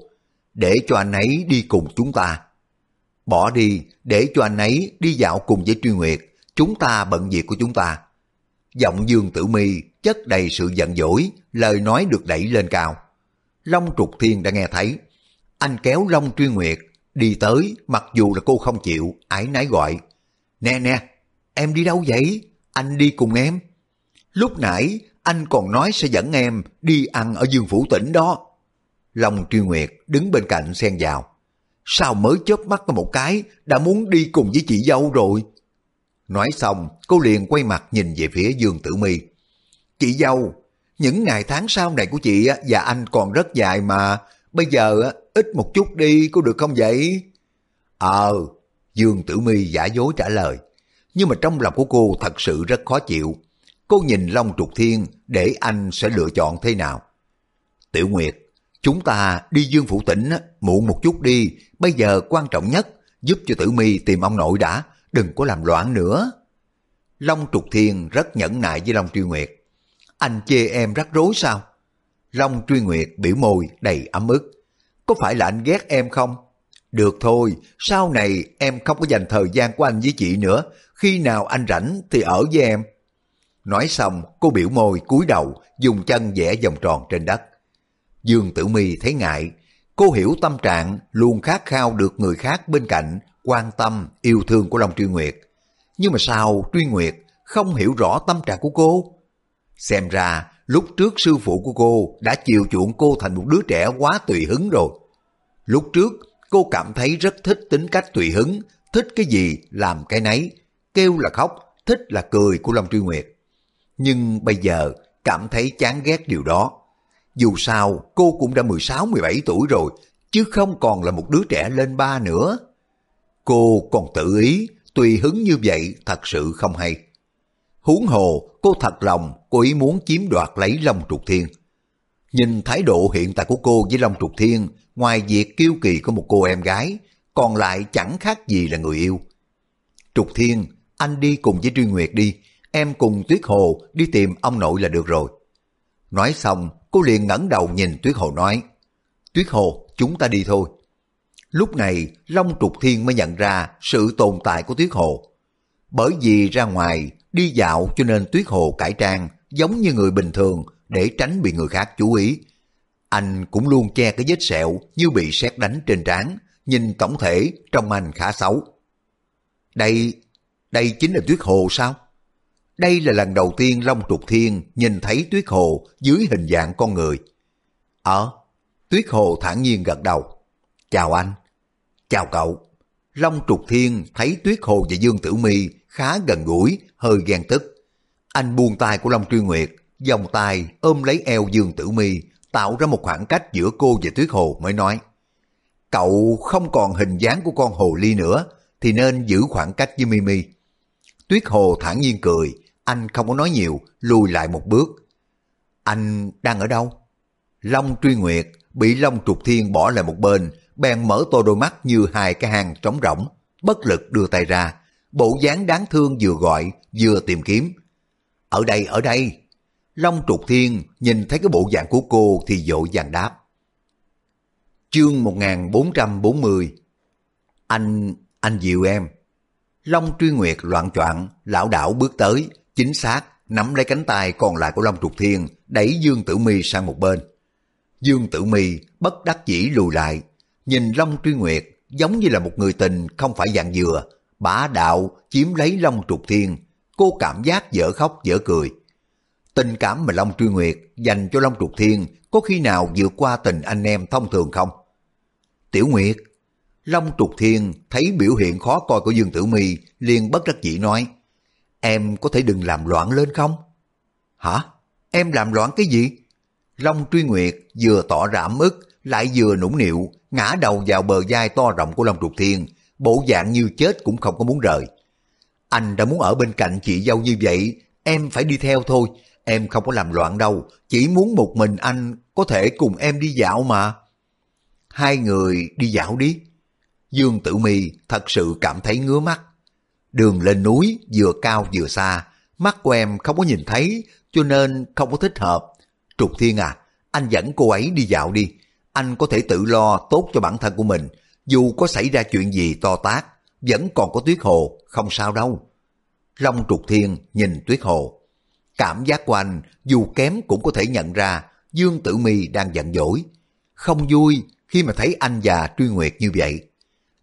để cho anh ấy đi cùng chúng ta. Bỏ đi, để cho anh ấy đi dạo cùng với Truy Nguyệt, chúng ta bận việc của chúng ta. Giọng Dương Tử Mi chất đầy sự giận dỗi, lời nói được đẩy lên cao. Long Trục Thiên đã nghe thấy. Anh kéo Long Truy Nguyệt, đi tới, mặc dù là cô không chịu, ái nái gọi. Nè nè, em đi đâu vậy? Anh đi cùng em. Lúc nãy, anh còn nói sẽ dẫn em đi ăn ở Dương Phủ tỉnh đó. Long Truy Nguyệt đứng bên cạnh xen vào. Sao mới chớp mắt có một cái, đã muốn đi cùng với chị dâu rồi? Nói xong, cô liền quay mặt nhìn về phía Dương Tử Mi. Chị dâu, những ngày tháng sau này của chị và anh còn rất dài mà, bây giờ ít một chút đi có được không vậy? Ờ, Dương Tử Mi giả dối trả lời. Nhưng mà trong lòng của cô thật sự rất khó chịu. Cô nhìn Long Trục Thiên để anh sẽ lựa chọn thế nào. Tiểu Nguyệt, chúng ta đi Dương Phủ Tỉnh muộn một chút đi, bây giờ quan trọng nhất giúp cho Tử Mi tìm ông nội đã, đừng có làm loạn nữa. Long Trục Thiên rất nhẫn nại với Long Truy Nguyệt. Anh chê em rắc rối sao? Long Truy Nguyệt biểu môi đầy ấm ức. Có phải là anh ghét em không? Được thôi, sau này em không có dành thời gian của anh với chị nữa. Khi nào anh rảnh thì ở với em. Nói xong, cô biểu môi cúi đầu, dùng chân vẽ vòng tròn trên đất. Dương Tử Mi thấy ngại, cô hiểu tâm trạng luôn khát khao được người khác bên cạnh quan tâm, yêu thương của Long Truy Nguyệt. Nhưng mà sao Truy Nguyệt không hiểu rõ tâm trạng của cô? Xem ra lúc trước sư phụ của cô đã chiều chuộng cô thành một đứa trẻ quá tùy hứng rồi. Lúc trước cô cảm thấy rất thích tính cách tùy hứng, thích cái gì làm cái nấy, kêu là khóc, thích là cười của Long Truy Nguyệt. Nhưng bây giờ cảm thấy chán ghét điều đó. Dù sao cô cũng đã 16-17 tuổi rồi, chứ không còn là một đứa trẻ lên ba nữa. Cô còn tự ý, tùy hứng như vậy thật sự không hay. Huống hồ, cô thật lòng, cô ý muốn chiếm đoạt lấy Long Trục Thiên. Nhìn thái độ hiện tại của cô với Long Trục Thiên, ngoài việc kiêu kỳ có một cô em gái, còn lại chẳng khác gì là người yêu. Trục Thiên, anh đi cùng với Truy Nguyệt đi, em cùng Tuyết Hồ đi tìm ông nội là được rồi. Nói xong, cô liền ngẩng đầu nhìn Tuyết Hồ nói, Tuyết Hồ, chúng ta đi thôi. Lúc này, Long Trục Thiên mới nhận ra sự tồn tại của Tuyết Hồ. Bởi vì ra ngoài, đi dạo cho nên Tuyết Hồ cải trang giống như người bình thường để tránh bị người khác chú ý. Anh cũng luôn che cái vết sẹo như bị sét đánh trên trán, nhìn tổng thể trong anh khá xấu. Đây, đây chính là Tuyết Hồ sao? Đây là lần đầu tiên Long Trục Thiên nhìn thấy Tuyết Hồ dưới hình dạng con người. Ờ, Tuyết Hồ thản nhiên gật đầu. Chào anh. Chào cậu. Long Trục Thiên thấy Tuyết Hồ và Dương Tử Mi khá gần gũi, hơi ghen tức. Anh buông tay của Long Truy Nguyệt, vòng tay ôm lấy eo Dương Tử Mi, tạo ra một khoảng cách giữa cô và Tuyết Hồ mới nói. Cậu không còn hình dáng của con hồ ly nữa, thì nên giữ khoảng cách với Mimi. Tuyết Hồ thản nhiên cười, anh không có nói nhiều, lùi lại một bước. Anh đang ở đâu? Long Truy Nguyệt bị Long Trục Thiên bỏ lại một bên, bèn mở to đôi mắt như hai cái hang trống rỗng, bất lực đưa tay ra, bộ dáng đáng thương vừa gọi vừa tìm kiếm. Ở đây, ở đây. Long Trục Thiên nhìn thấy cái bộ dạng của cô thì dội vàng đáp. Chương 1440 Anh, anh dịu em. Long Truy Nguyệt loạn choạng lão đảo bước tới, chính xác, nắm lấy cánh tay còn lại của Long Trục Thiên, đẩy Dương Tử Mi sang một bên. Dương Tử Mi bất đắc dĩ lùi lại, nhìn Long Truy Nguyệt giống như là một người tình không phải dạng dừa, bá đạo chiếm lấy Long Trục Thiên, cô cảm giác dở khóc dở cười. Tình cảm mà Long Truy Nguyệt dành cho Long Trục Thiên có khi nào vượt qua tình anh em thông thường không? Tiểu Nguyệt, Long Trục Thiên thấy biểu hiện khó coi của Dương Tử Mi liền bất đắc dĩ nói, em có thể đừng làm loạn lên không? Hả? Em làm loạn cái gì? Long Truy Nguyệt vừa tỏ ra ấm ức, lại vừa nũng nịu, ngã đầu vào bờ vai to rộng của Long Trục Thiên, bộ dạng như chết cũng không có muốn rời. Anh đã muốn ở bên cạnh chị dâu như vậy, em phải đi theo thôi, em không có làm loạn đâu, chỉ muốn một mình anh có thể cùng em đi dạo mà. Hai người đi dạo đi. Dương Tử Mi thật sự cảm thấy ngứa mắt. Đường lên núi vừa cao vừa xa, mắt của em không có nhìn thấy, cho nên không có thích hợp. Trục Thiên à, anh dẫn cô ấy đi dạo đi, anh có thể tự lo tốt cho bản thân của mình, dù có xảy ra chuyện gì to tác, vẫn còn có tuyết hồ, không sao đâu. Long trục thiên nhìn tuyết hồ. Cảm giác của anh dù kém cũng có thể nhận ra Dương Tử Mi đang giận dỗi. Không vui khi mà thấy anh già Truy Nguyệt như vậy.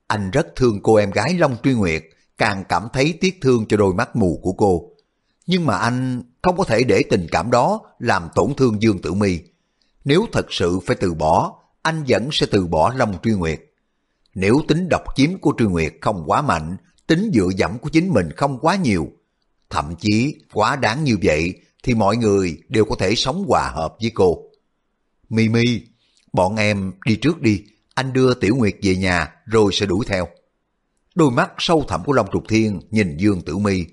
Anh rất thương cô em gái Long Truy Nguyệt, càng cảm thấy tiếc thương cho đôi mắt mù của cô. Nhưng mà anh không có thể để tình cảm đó làm tổn thương Dương Tử Mi. Nếu thật sự phải từ bỏ, anh vẫn sẽ từ bỏ Long Truy Nguyệt. Nếu tính độc chiếm của Truy Nguyệt không quá mạnh, tính dựa dẫm của chính mình không quá nhiều, thậm chí quá đáng như vậy thì mọi người đều có thể sống hòa hợp với cô. Mimi, bọn em đi trước đi, anh đưa Tiểu Nguyệt về nhà rồi sẽ đuổi theo. Đôi mắt sâu thẳm của Long Trục Thiên nhìn Dương Tử Mi.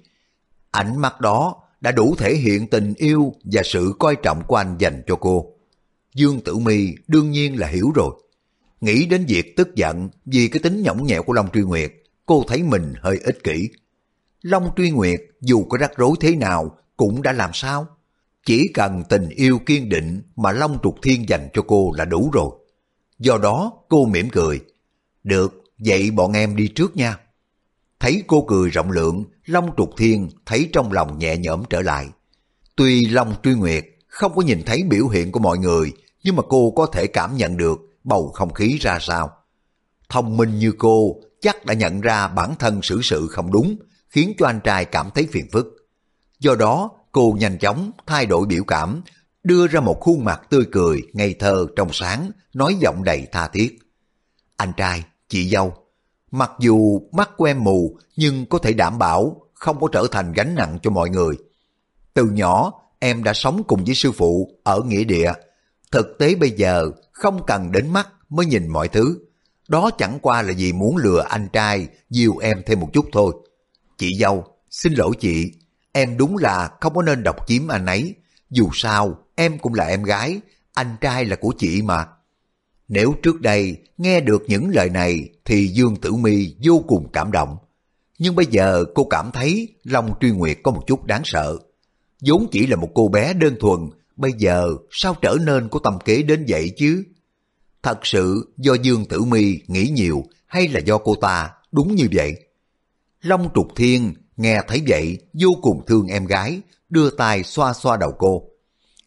Ánh mắt đó đã đủ thể hiện tình yêu và sự coi trọng của anh dành cho cô. Dương Tử Mi đương nhiên là hiểu rồi. Nghĩ đến việc tức giận vì cái tính nhõng nhẽo của Long Truy Nguyệt, cô thấy mình hơi ích kỷ. Long Truy Nguyệt dù có rắc rối thế nào cũng đã làm sao? Chỉ cần tình yêu kiên định mà Long Trục Thiên dành cho cô là đủ rồi. Do đó cô mỉm cười. Được, vậy bọn em đi trước nha. Thấy cô cười rộng lượng, Long Trục Thiên thấy trong lòng nhẹ nhõm trở lại. Tuy Long Truy Nguyệt không có nhìn thấy biểu hiện của mọi người, nhưng mà cô có thể cảm nhận được bầu không khí ra sao. Thông minh như cô chắc đã nhận ra bản thân xử sự không đúng, khiến cho anh trai cảm thấy phiền phức. Do đó, cô nhanh chóng thay đổi biểu cảm, đưa ra một khuôn mặt tươi cười, ngây thơ, trong sáng, nói giọng đầy tha thiết. Anh trai, chị dâu, mặc dù mắt của em mù nhưng có thể đảm bảo không có trở thành gánh nặng cho mọi người. Từ nhỏ, em đã sống cùng với sư phụ ở nghĩa địa. Thực tế bây giờ không cần đến mắt mới nhìn mọi thứ. Đó chẳng qua là vì muốn lừa anh trai dìu em thêm một chút thôi. Chị dâu, xin lỗi chị, em đúng là không có nên độc chiếm anh ấy. Dù sao, em cũng là em gái, anh trai là của chị mà. Nếu trước đây nghe được những lời này thì Dương Tử Mi vô cùng cảm động. Nhưng bây giờ cô cảm thấy lòng Truy Nguyệt có một chút đáng sợ vốn chỉ là một cô bé đơn thuần, bây giờ sao trở nên có tâm kế đến vậy chứ? Thật sự do Dương Tử Mi nghĩ nhiều hay là do cô ta đúng như vậy? Long Trục Thiên nghe thấy vậy vô cùng thương em gái, đưa tay xoa xoa đầu cô.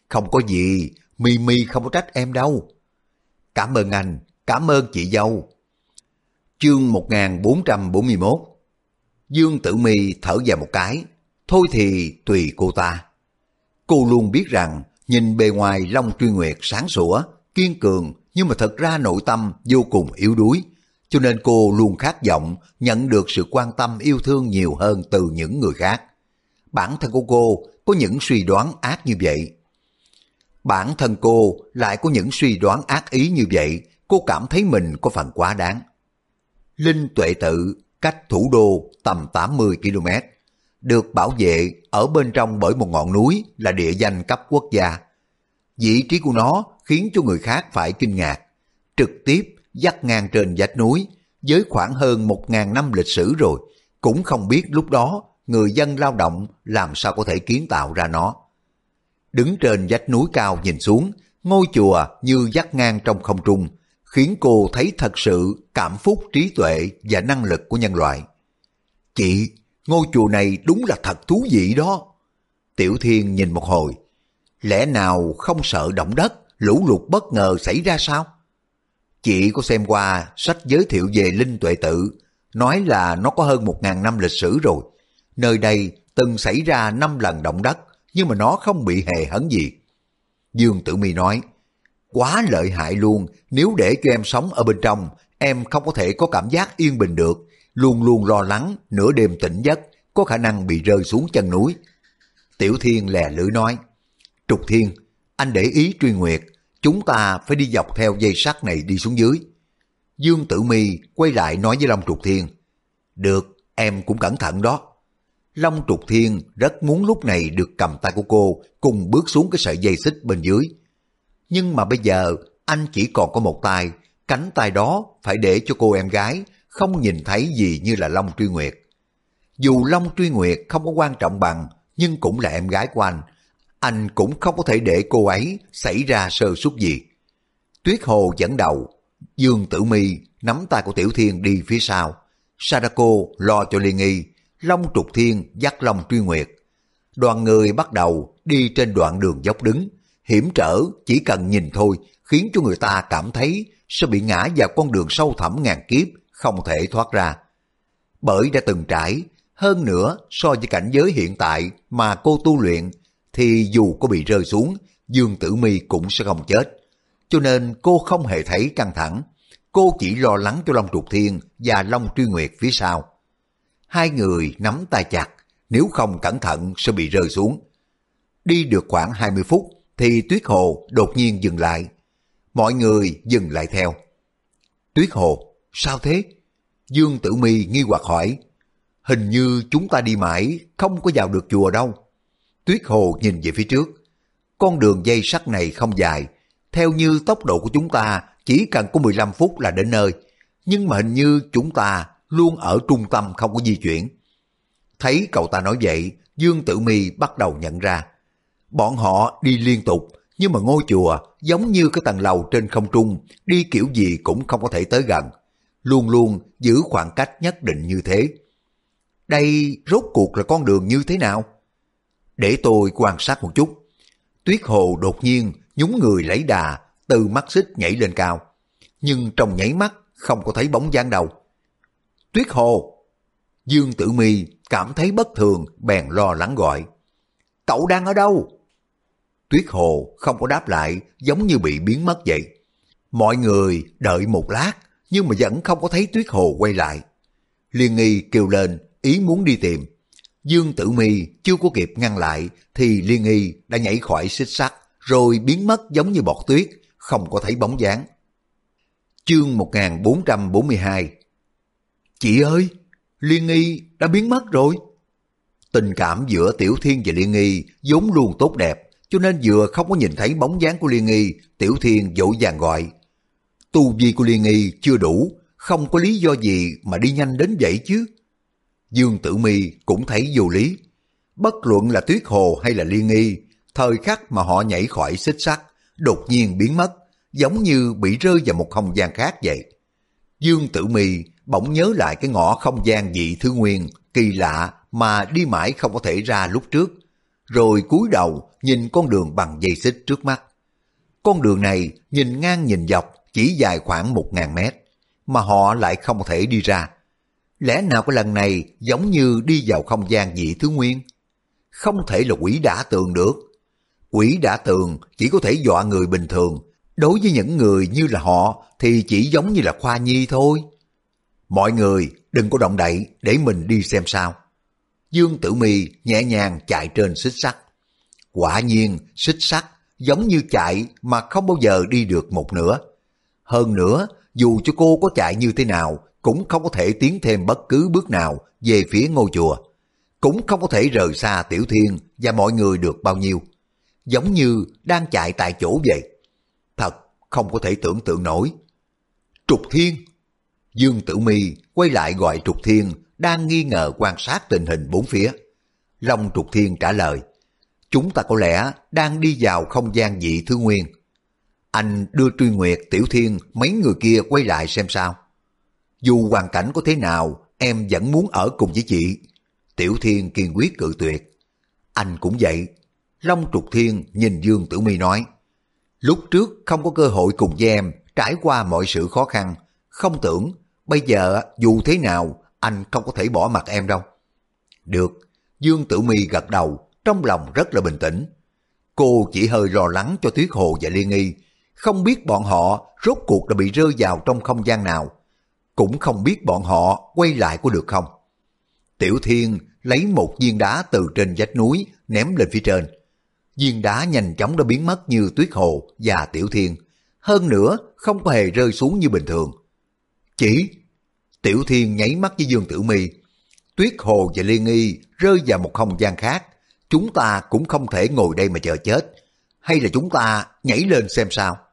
Không có gì, Mi Mi không có trách em đâu. Cảm ơn anh, cảm ơn chị dâu. Chương 1441 Dương Tử Mi thở dài một cái, thôi thì tùy cô ta. Cô luôn biết rằng nhìn bề ngoài Long Truy Nguyệt sáng sủa, kiên cường nhưng mà thật ra nội tâm vô cùng yếu đuối, cho nên cô luôn khát vọng nhận được sự quan tâm yêu thương nhiều hơn từ những người khác. Bản thân của cô có những suy đoán ác như vậy. Bản thân cô lại có những suy đoán ác ý như vậy, cô cảm thấy mình có phần quá đáng. Linh Tuệ Tự cách thủ đô tầm 80 km, được bảo vệ ở bên trong bởi một ngọn núi là địa danh cấp quốc gia. Vị trí của nó khiến cho người khác phải kinh ngạc. Trực tiếp dắt ngang trên vách núi, với khoảng hơn một ngàn năm lịch sử rồi, cũng không biết lúc đó người dân lao động làm sao có thể kiến tạo ra nó. Đứng trên vách núi cao nhìn xuống, ngôi chùa như dắt ngang trong không trung, khiến cô thấy thật sự cảm phúc trí tuệ và năng lực của nhân loại. Chị, ngôi chùa này đúng là thật thú vị đó. Tiểu Thiên nhìn một hồi, lẽ nào không sợ động đất, lũ lụt bất ngờ xảy ra sao? Chị có xem qua sách giới thiệu về Linh Tuệ Tự, nói là nó có hơn một ngàn năm lịch sử rồi. Nơi đây từng xảy ra năm lần động đất, nhưng mà nó không bị hề hấn gì. Dương Tử Mi nói, quá lợi hại luôn, nếu để cho em sống ở bên trong, em không có thể có cảm giác yên bình được, luôn luôn lo lắng, nửa đêm tỉnh giấc, có khả năng bị rơi xuống chân núi. Tiểu Thiên lè lưỡi nói, Trục Thiên, anh để ý truy nguyệt, chúng ta phải đi dọc theo dây sắt này đi xuống dưới. Dương Tử Mi quay lại nói với Long Trục Thiên, được, em cũng cẩn thận đó. Long Trục Thiên rất muốn lúc này được cầm tay của cô cùng bước xuống cái sợi dây xích bên dưới. Nhưng mà bây giờ anh chỉ còn có một tay, cánh tay đó phải để cho cô em gái không nhìn thấy gì như là Long Truy Nguyệt. Dù Long Truy Nguyệt không có quan trọng bằng, nhưng cũng là em gái của anh. Anh cũng không có thể để cô ấy xảy ra sơ suất gì. Tuyết Hồ dẫn đầu, Dương Tử Mi nắm tay của Tiểu Thiên đi phía sau. Sadako lo cho Liên Nghi, Long Trục Thiên dắt Long Truy Nguyệt. Đoàn người bắt đầu đi trên đoạn đường dốc đứng, hiểm trở chỉ cần nhìn thôi khiến cho người ta cảm thấy sẽ bị ngã vào con đường sâu thẳm ngàn kiếp, không thể thoát ra. Bởi đã từng trải, hơn nữa so với cảnh giới hiện tại mà cô tu luyện, thì dù có bị rơi xuống, Dương Tử Mi cũng sẽ không chết. Cho nên cô không hề thấy căng thẳng, cô chỉ lo lắng cho Long Trục Thiên và Long Truy Nguyệt phía sau. Hai người nắm tay chặt, nếu không cẩn thận sẽ bị rơi xuống. Đi được khoảng 20 phút thì Tuyết Hồ đột nhiên dừng lại. Mọi người dừng lại theo. Tuyết Hồ, sao thế? Dương Tử Mi nghi hoặc hỏi. Hình như chúng ta đi mãi, không có vào được chùa đâu. Tuyết Hồ nhìn về phía trước. Con đường dây sắt này không dài. Theo như tốc độ của chúng ta, chỉ cần có 15 phút là đến nơi. Nhưng mà hình như chúng ta luôn ở trung tâm không có di chuyển. Thấy cậu ta nói vậy, Dương Tử Mi bắt đầu nhận ra. Bọn họ đi liên tục, nhưng mà ngôi chùa giống như cái tầng lầu trên không trung, đi kiểu gì cũng không có thể tới gần. Luôn luôn giữ khoảng cách nhất định như thế. Đây rốt cuộc là con đường như thế nào? Để tôi quan sát một chút. Tuyết hồ đột nhiên nhúng người lấy đà, từ mắt xích nhảy lên cao. Nhưng trong nhảy mắt không có thấy bóng dáng đâu. Tuyết hồ! Dương Tử Mi cảm thấy bất thường, bèn lo lắng gọi. Cậu đang ở đâu? Tuyết hồ không có đáp lại, giống như bị biến mất vậy. Mọi người đợi một lát, nhưng mà vẫn không có thấy Tuyết hồ quay lại. Liên nghi kêu lên, ý muốn đi tìm. Dương Tử Mi chưa có kịp ngăn lại, thì Liên nghi đã nhảy khỏi xích sắt, rồi biến mất giống như bọt tuyết, không có thấy bóng dáng. Chương 1442 Chị ơi, Liên Nghi đã biến mất rồi. Tình cảm giữa Tiểu Thiên và Liên Nghi vốn luôn tốt đẹp, cho nên vừa không có nhìn thấy bóng dáng của Liên Nghi, Tiểu Thiên dỗ dàng gọi. Tu vi của Liên Nghi chưa đủ, không có lý do gì mà đi nhanh đến vậy chứ. Dương Tử Mi cũng thấy vô lý. Bất luận là Tuyết Hồ hay là Liên Nghi, thời khắc mà họ nhảy khỏi xích sắt, đột nhiên biến mất, giống như bị rơi vào một không gian khác vậy. Dương Tử Mi bỗng nhớ lại cái ngõ không gian dị thứ nguyên, kỳ lạ mà đi mãi không có thể ra lúc trước, rồi cúi đầu nhìn con đường bằng dây xích trước mắt. Con đường này nhìn ngang nhìn dọc chỉ dài khoảng một ngàn mét, mà họ lại không thể đi ra. Lẽ nào cái lần này giống như đi vào không gian dị thứ nguyên? Không thể là quỷ đã tường được. Quỷ đã tường chỉ có thể dọa người bình thường, đối với những người như là họ thì chỉ giống như là khoa nhi thôi. Mọi người đừng có động đậy để mình đi xem sao. Dương Tử Mi nhẹ nhàng chạy trên xích sắt. Quả nhiên xích sắt giống như chạy mà không bao giờ đi được một nửa. Hơn nữa, dù cho cô có chạy như thế nào cũng không có thể tiến thêm bất cứ bước nào về phía ngôi chùa. Cũng không có thể rời xa Tiểu Thiên và mọi người được bao nhiêu. Giống như đang chạy tại chỗ vậy. Thật không có thể tưởng tượng nổi. Trục Thiên Dương Tử Mi quay lại gọi Trục Thiên đang nghi ngờ quan sát tình hình bốn phía. Long Trục Thiên trả lời, chúng ta có lẽ đang đi vào không gian dị thứ nguyên. Anh đưa Truy Nguyệt, Tiểu Thiên, mấy người kia quay lại xem sao. Dù hoàn cảnh có thế nào, em vẫn muốn ở cùng với chị. Tiểu Thiên kiên quyết cự tuyệt. Anh cũng vậy. Long Trục Thiên nhìn Dương Tử Mi nói, lúc trước không có cơ hội cùng với em trải qua mọi sự khó khăn, không tưởng Bây giờ dù thế nào anh không có thể bỏ mặt em đâu. Được, Dương Tử Mi gật đầu, trong lòng rất là bình tĩnh. Cô chỉ hơi lo lắng cho Tuyết Hồ và Liên Nghi, không biết bọn họ rốt cuộc đã bị rơi vào trong không gian nào, cũng không biết bọn họ quay lại có được không. Tiểu Thiên lấy một viên đá từ trên vách núi ném lên phía trên. Viên đá nhanh chóng đã biến mất như Tuyết Hồ và Tiểu Thiên, hơn nữa không có hề rơi xuống như bình thường. Chỉ, Tiểu Thiên nháy mắt với Dương Tử Mi, Tuyết Hồ và Liên Nghi rơi vào một không gian khác, chúng ta cũng không thể ngồi đây mà chờ chết, hay là chúng ta nhảy lên xem sao.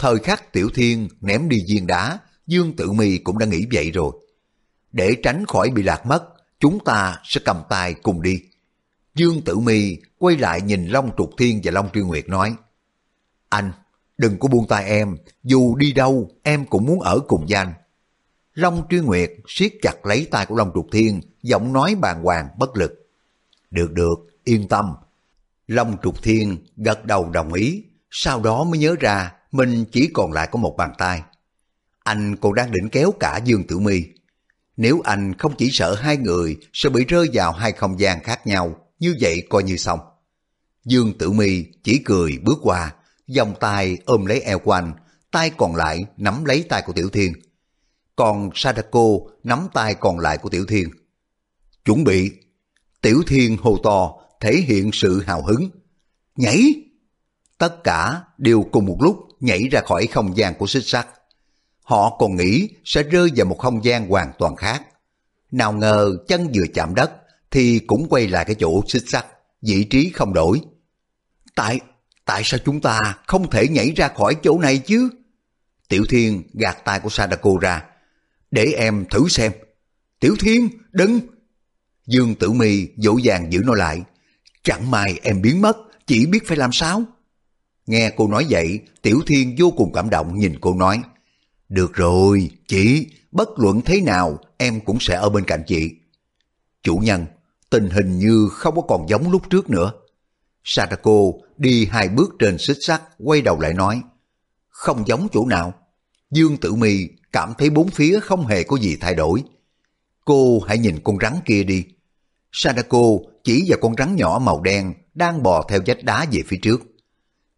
Thời khắc Tiểu Thiên ném đi viên đá, Dương Tử Mi cũng đã nghĩ vậy rồi. Để tránh khỏi bị lạc mất, chúng ta sẽ cầm tay cùng đi. Dương Tử Mi quay lại nhìn Long Trục Thiên và Long Truy Nguyệt nói, Anh, đừng có buông tay em, dù đi đâu em cũng muốn ở cùng anh Long Truy Nguyệt siết chặt lấy tay của Long Trục Thiên, giọng nói bàng hoàng bất lực. Được được, yên tâm. Long Trục Thiên gật đầu đồng ý, sau đó mới nhớ ra mình chỉ còn lại có một bàn tay. Anh còn đang định kéo cả Dương Tử Mi. Nếu anh không chỉ sợ hai người sẽ bị rơi vào hai không gian khác nhau, như vậy coi như xong. Dương Tử Mi chỉ cười bước qua, vòng tay ôm lấy eo của anh, tay còn lại nắm lấy tay của Tiểu Thiên. Còn Sadako nắm tay còn lại của Tiểu Thiên. Chuẩn bị. Tiểu Thiên hô to, thể hiện sự hào hứng. Nhảy! Tất cả đều cùng một lúc nhảy ra khỏi không gian của xích sắt. Họ còn nghĩ sẽ rơi vào một không gian hoàn toàn khác. Nào ngờ chân vừa chạm đất thì cũng quay lại cái chỗ xích sắt, vị trí không đổi. Tại, tại sao chúng ta không thể nhảy ra khỏi chỗ này chứ? Tiểu Thiên gạt tay của Sadako ra. Để em thử xem. Tiểu Thiên, đừng! Dương Tử Mi dỗ dàng giữ nó lại. Chẳng may em biến mất, chỉ biết phải làm sao? Nghe cô nói vậy, Tiểu Thiên vô cùng cảm động nhìn cô nói. Được rồi, chị, bất luận thế nào em cũng sẽ ở bên cạnh chị. Chủ nhân, tình hình như không có còn giống lúc trước nữa. Sadako đi hai bước trên xích sắt, quay đầu lại nói. Không giống chỗ nào. Dương Tử Mi cảm thấy bốn phía không hề có gì thay đổi. Cô hãy nhìn con rắn kia đi. Sadako chỉ vào con rắn nhỏ màu đen đang bò theo vách đá về phía trước.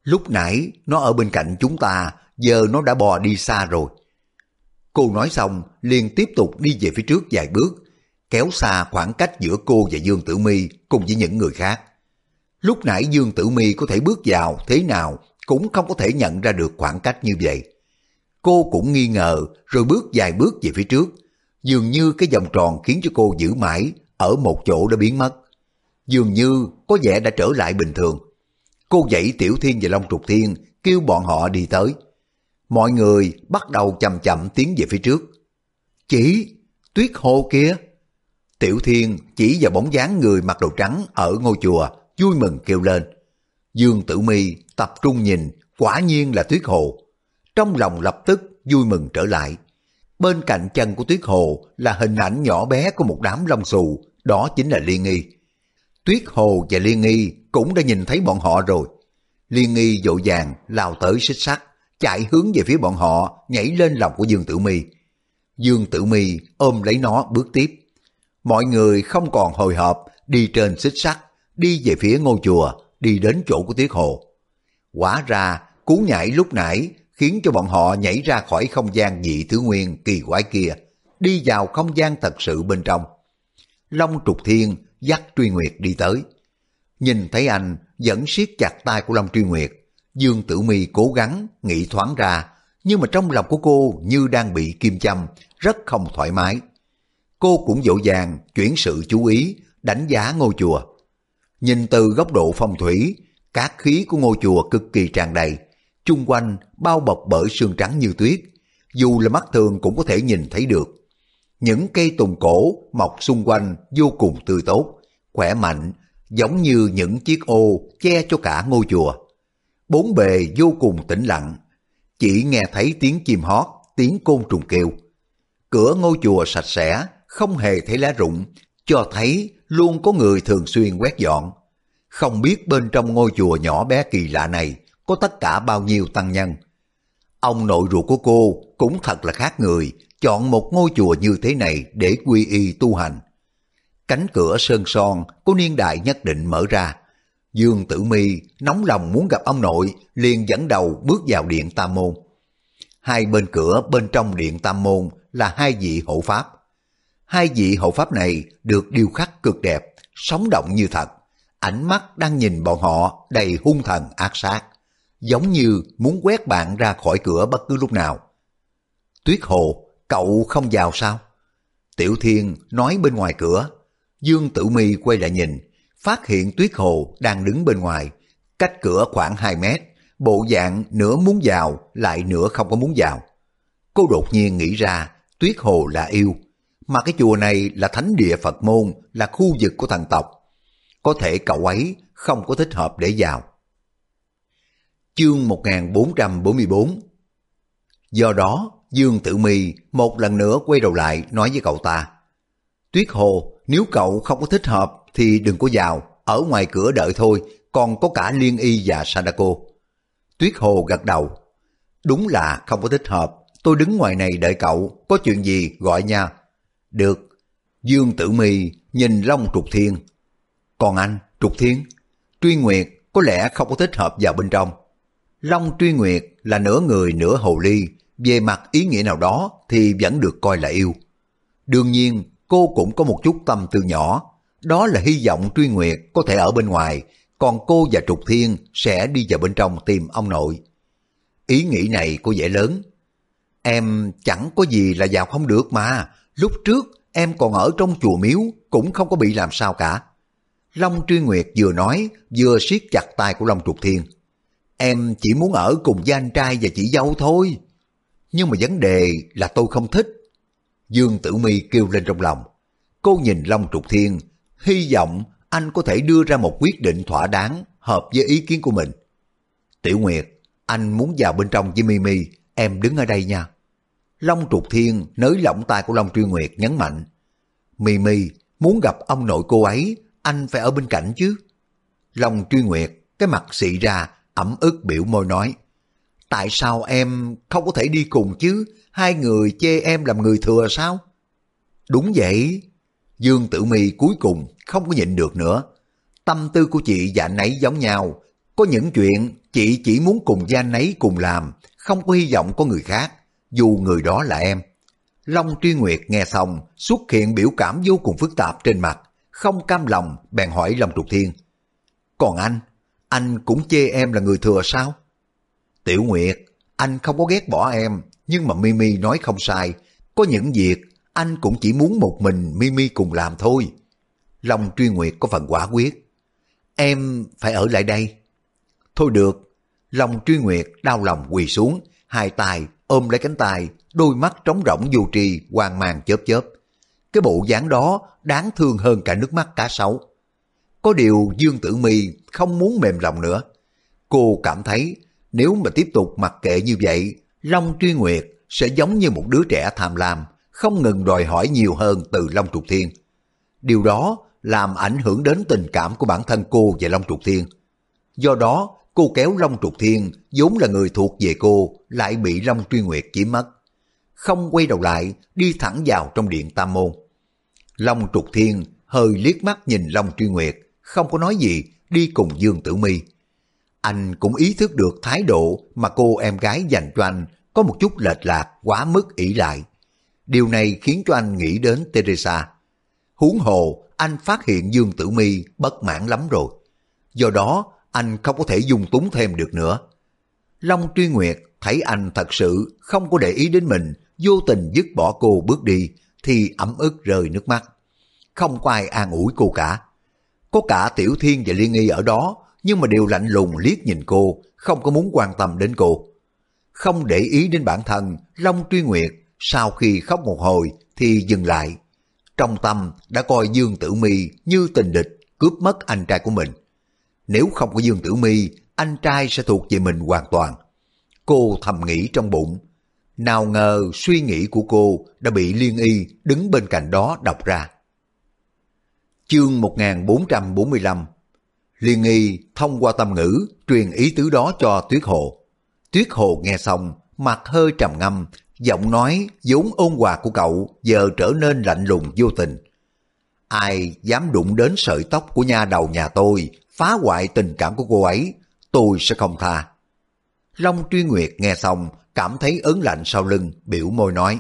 Lúc nãy nó ở bên cạnh chúng ta, giờ nó đã bò đi xa rồi. Cô nói xong liền tiếp tục đi về phía trước vài bước, kéo xa khoảng cách giữa cô và Dương Tử Mi cùng với những người khác. Lúc nãy Dương Tử Mi có thể bước vào thế nào cũng không có thể nhận ra được khoảng cách như vậy. Cô cũng nghi ngờ rồi bước vài bước về phía trước. Dường như cái vòng tròn khiến cho cô giữ mãi ở một chỗ đã biến mất. Dường như có vẻ đã trở lại bình thường. Cô dãy Tiểu Thiên và Long Trục Thiên kêu bọn họ đi tới. Mọi người bắt đầu chậm chậm tiến về phía trước. Chỉ, tuyết hồ kia. Tiểu Thiên chỉ vào bóng dáng người mặc đồ trắng ở ngôi chùa, vui mừng kêu lên. Dương Tử Mi tập trung nhìn, quả nhiên là tuyết hồ. Trong lòng lập tức vui mừng trở lại. Bên cạnh chân của tuyết hồ là hình ảnh nhỏ bé của một đám lông xù, đó chính là Liên Nghi. Tuyết hồ và Liên Nghi cũng đã nhìn thấy bọn họ rồi. Liên Nghi dội vàng lao tới xích sắt, chạy hướng về phía bọn họ, nhảy lên lòng của Dương Tử Mi. Dương Tử Mi ôm lấy nó bước tiếp. Mọi người không còn hồi hộp, đi trên xích sắt, đi về phía ngôi chùa, đi đến chỗ của Tiết Hồ. Quả ra, cú nhảy lúc nãy khiến cho bọn họ nhảy ra khỏi không gian dị thứ nguyên kỳ quái kia, đi vào không gian thật sự bên trong. Long trục thiên dắt truy nguyệt đi tới. Nhìn thấy anh vẫn siết chặt tay của Long truy nguyệt, Dương Tử Mi cố gắng nghĩ thoáng ra, nhưng mà trong lòng của cô như đang bị kim châm, rất không thoải mái. Cô cũng dỗ dàng chuyển sự chú ý, đánh giá ngôi chùa. Nhìn từ góc độ phong thủy, các khí của ngôi chùa cực kỳ tràn đầy, chung quanh bao bọc bởi sương trắng như tuyết, dù là mắt thường cũng có thể nhìn thấy được. Những cây tùng cổ mọc xung quanh vô cùng tươi tốt, khỏe mạnh, giống như những chiếc ô che cho cả ngôi chùa. Bốn bề vô cùng tĩnh lặng, chỉ nghe thấy tiếng chim hót, tiếng côn trùng kêu. Cửa ngôi chùa sạch sẽ, không hề thấy lá rụng, cho thấy luôn có người thường xuyên quét dọn. Không biết bên trong ngôi chùa nhỏ bé kỳ lạ này có tất cả bao nhiêu tăng nhân. Ông nội ruột của cô cũng thật là khác người, chọn một ngôi chùa như thế này để quy y tu hành. Cánh cửa sơn son của niên đại nhất định mở ra. Dương Tử Mi nóng lòng muốn gặp ông nội, liền dẫn đầu bước vào điện Tam Môn. Hai bên cửa bên trong điện Tam Môn là hai vị hộ pháp. Hai vị hộ pháp này được điêu khắc cực đẹp, sống động như thật. Ánh mắt đang nhìn bọn họ đầy hung thần ác sát, giống như muốn quét bạn ra khỏi cửa bất cứ lúc nào. Tuyết Hồ, cậu không vào sao? Tiểu Thiên nói bên ngoài cửa. Dương Tử Mi quay lại nhìn, phát hiện Tuyết Hồ đang đứng bên ngoài, cách cửa khoảng 2 mét, bộ dạng nửa muốn vào lại nửa không có muốn vào. Cô đột nhiên nghĩ ra Tuyết Hồ là yêu, mà cái chùa này là thánh địa Phật môn, là khu vực của thần tộc. Có thể cậu ấy không có thích hợp để vào. Chương 1444 Do đó, Dương Tử Mi một lần nữa quay đầu lại nói với cậu ta. Tuyết Hồ, nếu cậu không có thích hợp thì đừng có vào, ở ngoài cửa đợi thôi, còn có cả Liên Y và Sadako. Tuyết Hồ gật đầu. Đúng là không có thích hợp, tôi đứng ngoài này đợi cậu, có chuyện gì gọi nha. Được. Dương Tử Mi nhìn Long Trục Thiên. Còn anh, Trục Thiên, Truy Nguyệt có lẽ không có thích hợp vào bên trong. Long Truy Nguyệt là nửa người nửa hồ ly, về mặt ý nghĩa nào đó thì vẫn được coi là yêu. Đương nhiên, cô cũng có một chút tâm tư nhỏ, đó là hy vọng Truy Nguyệt có thể ở bên ngoài, còn cô và Trục Thiên sẽ đi vào bên trong tìm ông nội. Ý nghĩ này có vẻ lớn. Em chẳng có gì là vào không được mà, lúc trước em còn ở trong chùa miếu cũng không có bị làm sao cả. Long Truy Nguyệt vừa nói vừa siết chặt tay của Long Trục Thiên. Em chỉ muốn ở cùng với anh trai và chị dâu thôi. Nhưng mà vấn đề là tôi không thích. Dương Tử Mi kêu lên trong lòng. Cô nhìn Long Trục Thiên, Hy vọng anh có thể đưa ra một quyết định thỏa đáng, hợp với ý kiến của mình. Tiểu Nguyệt, anh muốn vào bên trong với Mimi, em đứng ở đây nha. Long trục thiên nới lỏng tay của Long Truy Nguyệt nhấn mạnh. Mimi, muốn gặp ông nội cô ấy, anh phải ở bên cạnh chứ. Long Truy Nguyệt, cái mặt xị ra, ẩm ức biểu môi nói. Tại sao em không có thể đi cùng chứ? Hai người chê em làm người thừa sao? Đúng vậy. Dương Tử Mi cuối cùng không có nhịn được nữa. Tâm tư của chị và anh ấy giống nhau. Có những chuyện chị chỉ muốn cùng với anh ấy cùng làm, không có hy vọng có người khác, dù người đó là em. Long Truy Nguyệt nghe xong, xuất hiện biểu cảm vô cùng phức tạp trên mặt, không cam lòng, bèn hỏi Long Trục Thiên. Còn anh, anh cũng chê em là người thừa sao? Tiểu Nguyệt, anh không có ghét bỏ em, nhưng mà Mimi nói không sai. Có những việc anh cũng chỉ muốn một mình Mimi cùng làm thôi. Long Truy Nguyệt có phần quả quyết. Em phải ở lại đây. Thôi được. Long Truy Nguyệt đau lòng quỳ xuống, hai tay ôm lấy cánh tay, đôi mắt trống rỗng vô trì, hoang mang chớp chớp. Cái bộ dáng đó đáng thương hơn cả nước mắt cá sấu. Có điều Dương Tử Mi không muốn mềm lòng nữa. Cô cảm thấy nếu mà tiếp tục mặc kệ như vậy, Long Truy Nguyệt sẽ giống như một đứa trẻ tham lam, không ngừng đòi hỏi nhiều hơn từ Long Trục Thiên. Điều đó làm ảnh hưởng đến tình cảm của bản thân cô và Long Trục Thiên. Do đó, cô kéo Long Trục Thiên vốn là người thuộc về cô lại bị Long Truy Nguyệt chiếm mất. Không quay đầu lại, đi thẳng vào trong điện Tam Môn. Long Trục Thiên hơi liếc mắt nhìn Long Truy Nguyệt, không có nói gì, đi cùng Dương Tử Mi. Anh cũng ý thức được thái độ mà cô em gái dành cho anh có một chút lệch lạc quá mức ỷ lại. Điều này khiến cho anh nghĩ đến Teresa. Huống hồ, anh phát hiện Dương Tử Mi bất mãn lắm rồi. Do đó, anh không có thể dung túng thêm được nữa. Long Truy Nguyệt thấy anh thật sự không có để ý đến mình, vô tình dứt bỏ cô bước đi, thì ấm ức rơi nước mắt. Không có ai an ủi cô cả. Có cả Tiểu Thiên và Liên Nghi ở đó, nhưng mà đều lạnh lùng liếc nhìn cô, không có muốn quan tâm đến cô. Không để ý đến bản thân, Long Truy Nguyệt sau khi khóc một hồi thì dừng lại. Trong tâm đã coi Dương Tử Mi như tình địch cướp mất anh trai của mình. Nếu không có Dương Tử Mi, anh trai sẽ thuộc về mình hoàn toàn. Cô thầm nghĩ trong bụng. Nào ngờ suy nghĩ của cô đã bị Liên Y đứng bên cạnh đó đọc ra. Chương 1445 Liên nghi thông qua tâm ngữ truyền ý tứ đó cho Tuyết Hồ. Tuyết Hồ nghe xong, mặt hơi trầm ngâm, giọng nói vốn ôn hòa của cậu giờ trở nên lạnh lùng vô tình. Ai dám đụng đến sợi tóc của nha đầu nhà tôi, phá hoại tình cảm của cô ấy, tôi sẽ không tha. Long Truy Nguyệt nghe xong, cảm thấy ớn lạnh sau lưng, biểu môi nói.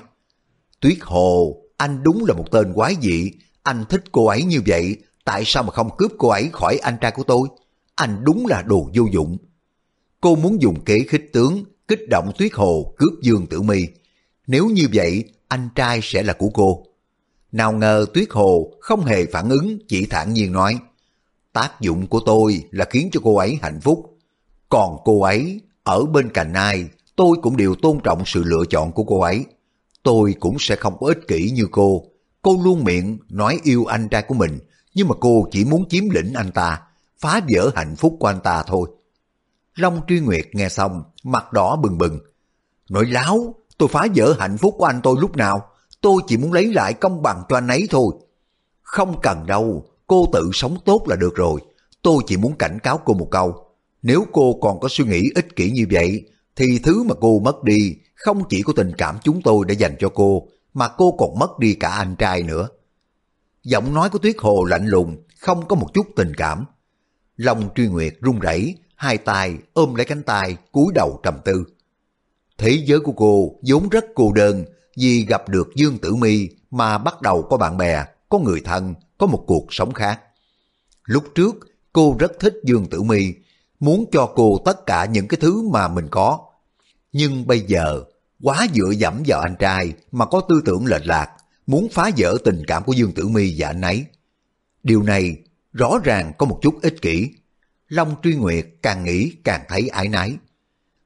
Tuyết Hồ, anh đúng là một tên quái dị, anh thích cô ấy như vậy, tại sao mà không cướp cô ấy khỏi anh trai của tôi? Anh đúng là đồ vô dụng. Cô muốn dùng kế khích tướng, kích động Tuyết Hồ cướp Dương Tử Mi. Nếu như vậy, anh trai sẽ là của cô. Nào ngờ Tuyết Hồ không hề phản ứng, chỉ thản nhiên nói. Tác dụng của tôi là khiến cho cô ấy hạnh phúc. Còn cô ấy, ở bên cạnh ai, tôi cũng đều tôn trọng sự lựa chọn của cô ấy. Tôi cũng sẽ không có ích kỷ như cô. Cô luôn miệng nói yêu anh trai của mình, nhưng mà cô chỉ muốn chiếm lĩnh anh ta, phá vỡ hạnh phúc của anh ta thôi. Long Truy Nguyệt nghe xong, mặt đỏ bừng bừng. Nói láo, tôi phá vỡ hạnh phúc của anh tôi lúc nào? Tôi chỉ muốn lấy lại công bằng cho anh ấy thôi. Không cần đâu, cô tự sống tốt là được rồi. Tôi chỉ muốn cảnh cáo cô một câu. Nếu cô còn có suy nghĩ ích kỷ như vậy, thì thứ mà cô mất đi không chỉ có tình cảm chúng tôi đã dành cho cô, mà cô còn mất đi cả anh trai nữa. Giọng nói của Tuyết Hồ lạnh lùng, không có một chút tình cảm. Long truy nguyệt run rẩy, hai tay ôm lấy cánh tay, cúi đầu trầm tư. Thế giới của cô vốn rất cô đơn vì gặp được Dương Tử Mi mà bắt đầu có bạn bè, có người thân, có một cuộc sống khác. Lúc trước, cô rất thích Dương Tử Mi, muốn cho cô tất cả những cái thứ mà mình có. Nhưng bây giờ, quá dựa dẫm vào anh trai mà có tư tưởng lệch lạc, muốn phá vỡ tình cảm của Dương Tử Mi và anh ấy. Điều này rõ ràng có một chút ích kỷ. Long Truy Nguyệt càng nghĩ càng thấy ái nái.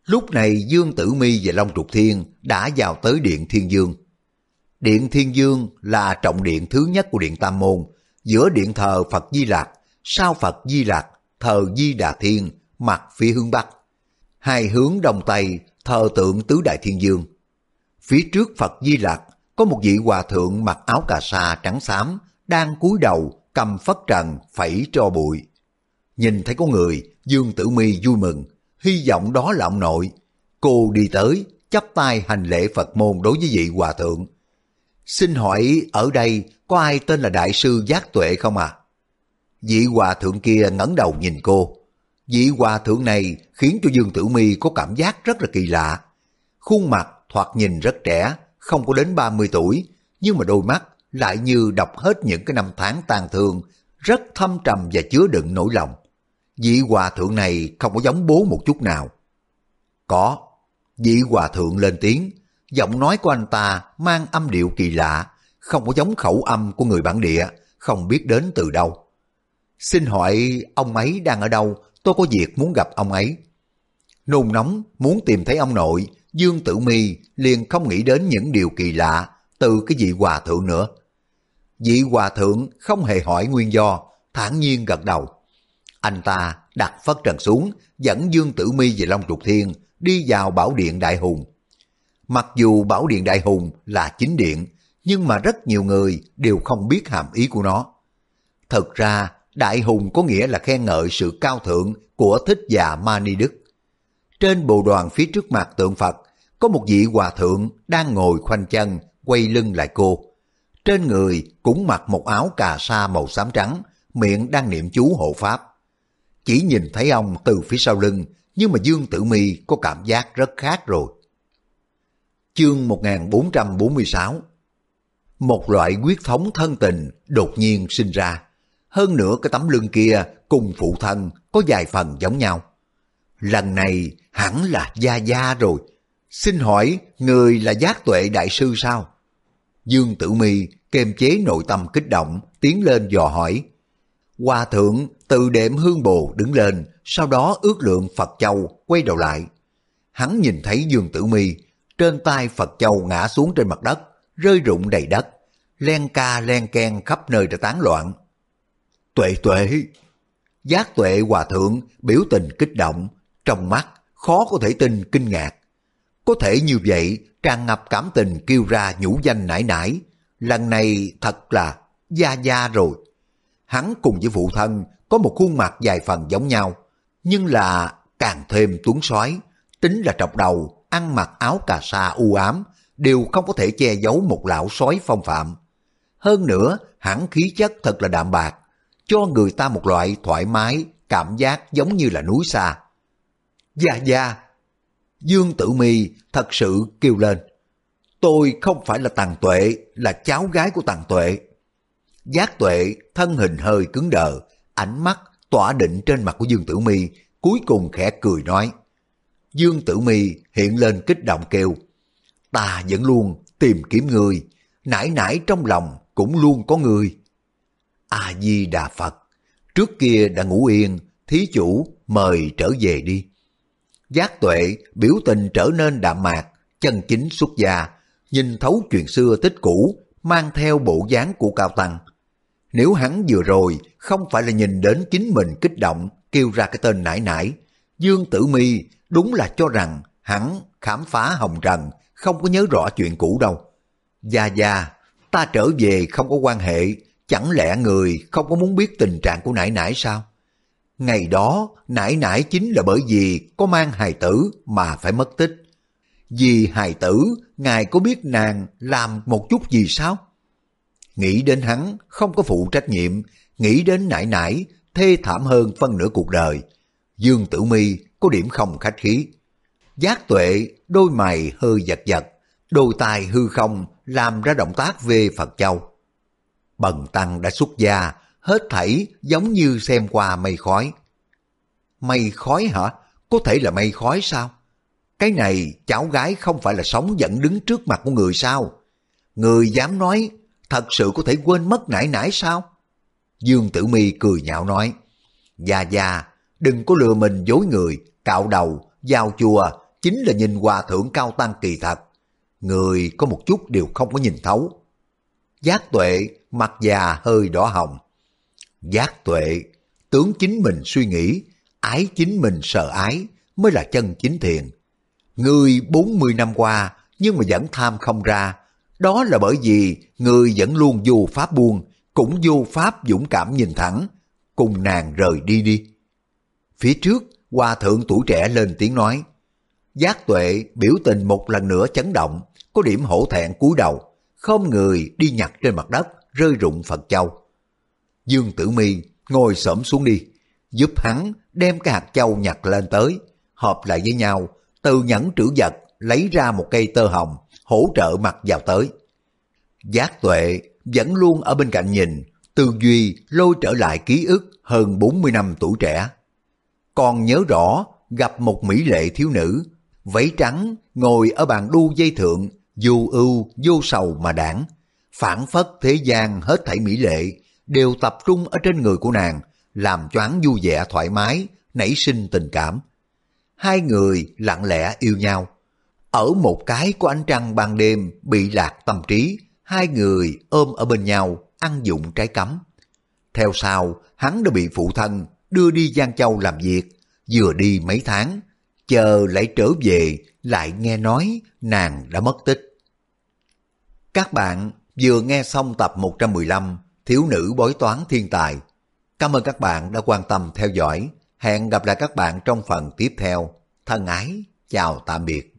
Lúc này Dương Tử Mi và Long Trục Thiên đã vào tới Điện Thiên Dương. Điện Thiên Dương là trọng điện thứ nhất của Điện Tam Môn, giữa điện thờ Phật Di Lạc, sau Phật Di Lạc, thờ Di Đà Thiên, mặt phía hướng Bắc. Hai hướng đông tây thờ tượng Tứ Đại Thiên Dương. Phía trước Phật Di Lạc có một vị hòa thượng mặc áo cà sa trắng xám, đang cúi đầu cầm phất trần phẩy cho bụi. Nhìn thấy có người, Dương Tử Mi vui mừng, hy vọng đó là ông nội. Cô đi tới, chắp tay hành lễ Phật môn đối với vị hòa thượng. Xin hỏi ở đây có ai tên là Đại sư Giác Tuệ không à? Vị hòa thượng kia ngẩng đầu nhìn cô. Vị hòa thượng này khiến cho Dương Tử Mi có cảm giác rất là kỳ lạ. Khuôn mặt thoạt nhìn rất trẻ, không có đến 30 tuổi, nhưng mà đôi mắt lại như đọc hết những cái năm tháng tàn thương, rất thâm trầm và chứa đựng nỗi lòng. Vị hòa thượng này không có giống bố một chút nào. Có, vị hòa thượng lên tiếng, giọng nói của anh ta mang âm điệu kỳ lạ, không có giống khẩu âm của người bản địa, không biết đến từ đâu. Xin hỏi ông ấy đang ở đâu, tôi có việc muốn gặp ông ấy. Nôn nóng muốn tìm thấy ông nội, Dương Tử Mi liền không nghĩ đến những điều kỳ lạ từ cái vị hòa thượng nữa. Vị hòa thượng không hề hỏi nguyên do, thản nhiên gật đầu. Anh ta đặt phất trần xuống, dẫn Dương Tử Mi về Long Trục Thiên, đi vào Bảo Điện Đại Hùng. Mặc dù Bảo Điện Đại Hùng là chính điện, nhưng mà rất nhiều người đều không biết hàm ý của nó. Thật ra, Đại Hùng có nghĩa là khen ngợi sự cao thượng của thích già Mani Đức. Trên bồ đoàn phía trước mặt tượng Phật, có một vị hòa thượng đang ngồi khoanh chân, quay lưng lại cô. Trên người cũng mặc một áo cà sa màu xám trắng, miệng đang niệm chú hộ pháp. Chỉ nhìn thấy ông từ phía sau lưng, nhưng mà Dương Tử Mi có cảm giác rất khác rồi. Chương 1446 Một loại quyết thống thân tình đột nhiên sinh ra. Hơn nữa cái tấm lưng kia cùng phụ thân có vài phần giống nhau. Lần này hẳn là Gia Gia rồi. Xin hỏi người là giác tuệ đại sư sao? Dương Tử Mi kềm chế nội tâm kích động, tiến lên dò hỏi. Hòa thượng từ đệm hương bồ đứng lên, sau đó ước lượng Phật Châu, quay đầu lại. Hắn nhìn thấy Dương Tử Mi trên tay Phật Châu ngã xuống trên mặt đất, rơi rụng đầy đất, len ca len ken khắp nơi đã tán loạn. Tuệ tuệ! Giác tuệ hòa thượng biểu tình kích động, trong mắt khó có thể tin kinh ngạc. Có thể như vậy, tràn ngập cảm tình kêu ra nhũ danh nải nải. Lần này thật là gia gia rồi. Hắn cùng với phụ thân có một khuôn mặt dài phần giống nhau, nhưng là càng thêm tuấn soái tính là trọc đầu, ăn mặc áo cà sa u ám, đều không có thể che giấu một lão sói phong phạm. Hơn nữa, hắn khí chất thật là đạm bạc, cho người ta một loại thoải mái, cảm giác giống như là núi xa. Gia Gia, Dương Tử Mi thật sự kêu lên. Tôi không phải là Tàng Tuệ, là cháu gái của Tàng Tuệ. Giác Tuệ thân hình hơi cứng đờ, ánh mắt tỏa định trên mặt của Dương Tử Mi, cuối cùng khẽ cười nói. Dương Tử Mi hiện lên kích động kêu, ta vẫn luôn tìm kiếm người, nãy nãy trong lòng cũng luôn có người. A-di-đà Phật, trước kia đã ngủ yên, thí chủ mời trở về đi. Giác tuệ biểu tình trở nên đạm mạc, chân chính xuất gia, nhìn thấu chuyện xưa tích cũ, mang theo bộ dáng của Cao Tăng. Nếu hắn vừa rồi không phải là nhìn đến chính mình kích động kêu ra cái tên nải nải, Dương Tử Mi đúng là cho rằng hắn khám phá hồng trần, không có nhớ rõ chuyện cũ đâu. Gia Gia, ta trở về không có quan hệ, chẳng lẽ người không có muốn biết tình trạng của nải nải sao? Ngày đó, nãi nãi chính là bởi vì có mang hài tử mà phải mất tích. Vì hài tử, ngài có biết nàng làm một chút gì sao? Nghĩ đến hắn không có phụ trách nhiệm, nghĩ đến nãi nãi thê thảm hơn phân nửa cuộc đời. Dương Tử Mi có điểm không khách khí. Giác tuệ, đôi mày hơi giật giật, đôi tai hư không làm ra động tác về Phật Châu. Bần Tăng đã xuất gia, hết thảy giống như xem qua mây khói. Mây khói hả? Có thể là mây khói sao? Cái này cháu gái không phải là sống dẫn đứng trước mặt của người sao? Người dám nói thật sự có thể quên mất nãy nãy sao? Dương Tử Mi cười nhạo nói, già già đừng có lừa mình dối người, cạo đầu, giao chùa, chính là nhìn hòa thượng cao tăng kỳ thật. Người có một chút đều không có nhìn thấu. Giác tuệ, mặt già hơi đỏ hồng, Giác tuệ, tướng chính mình suy nghĩ, ái chính mình sợ ái mới là chân chính thiền. Người 40 năm qua nhưng mà vẫn tham không ra, đó là bởi vì người vẫn luôn vô pháp buông, cũng vô pháp dũng cảm nhìn thẳng, cùng nàng rời đi đi. Phía trước, hòa thượng tuổi trẻ lên tiếng nói, Giác tuệ biểu tình một lần nữa chấn động, có điểm hổ thẹn cúi đầu, không người đi nhặt trên mặt đất, rơi rụng Phật Châu. Dương Tử Mi ngồi xổm xuống đi, giúp hắn đem cái hạt châu nhặt lên tới, hợp lại với nhau, từ nhẫn trữ vật lấy ra một cây tơ hồng, hỗ trợ mặt vào tới. Giác tuệ vẫn luôn ở bên cạnh nhìn, tư duy lôi trở lại ký ức hơn 40 năm tuổi trẻ. Còn nhớ rõ gặp một mỹ lệ thiếu nữ, váy trắng ngồi ở bàn đu dây thượng, vô ưu vô sầu mà đảng. Phản phất thế gian hết thảy mỹ lệ đều tập trung ở trên người của nàng, làm cho hắn vui vẻ thoải mái, nảy sinh tình cảm. Hai người lặng lẽ yêu nhau. Ở một cái của ánh trăng ban đêm bị lạc tâm trí, hai người ôm ở bên nhau, ăn dụng trái cấm. Theo sau, hắn đã bị phụ thân đưa đi Giang Châu làm việc, vừa đi mấy tháng, chờ lại trở về lại nghe nói nàng đã mất tích. Các bạn vừa nghe xong tập 115 Thiếu nữ bói toán thiên tài. Cảm ơn các bạn đã quan tâm theo dõi. Hẹn gặp lại các bạn trong phần tiếp theo. Thân ái, chào tạm biệt.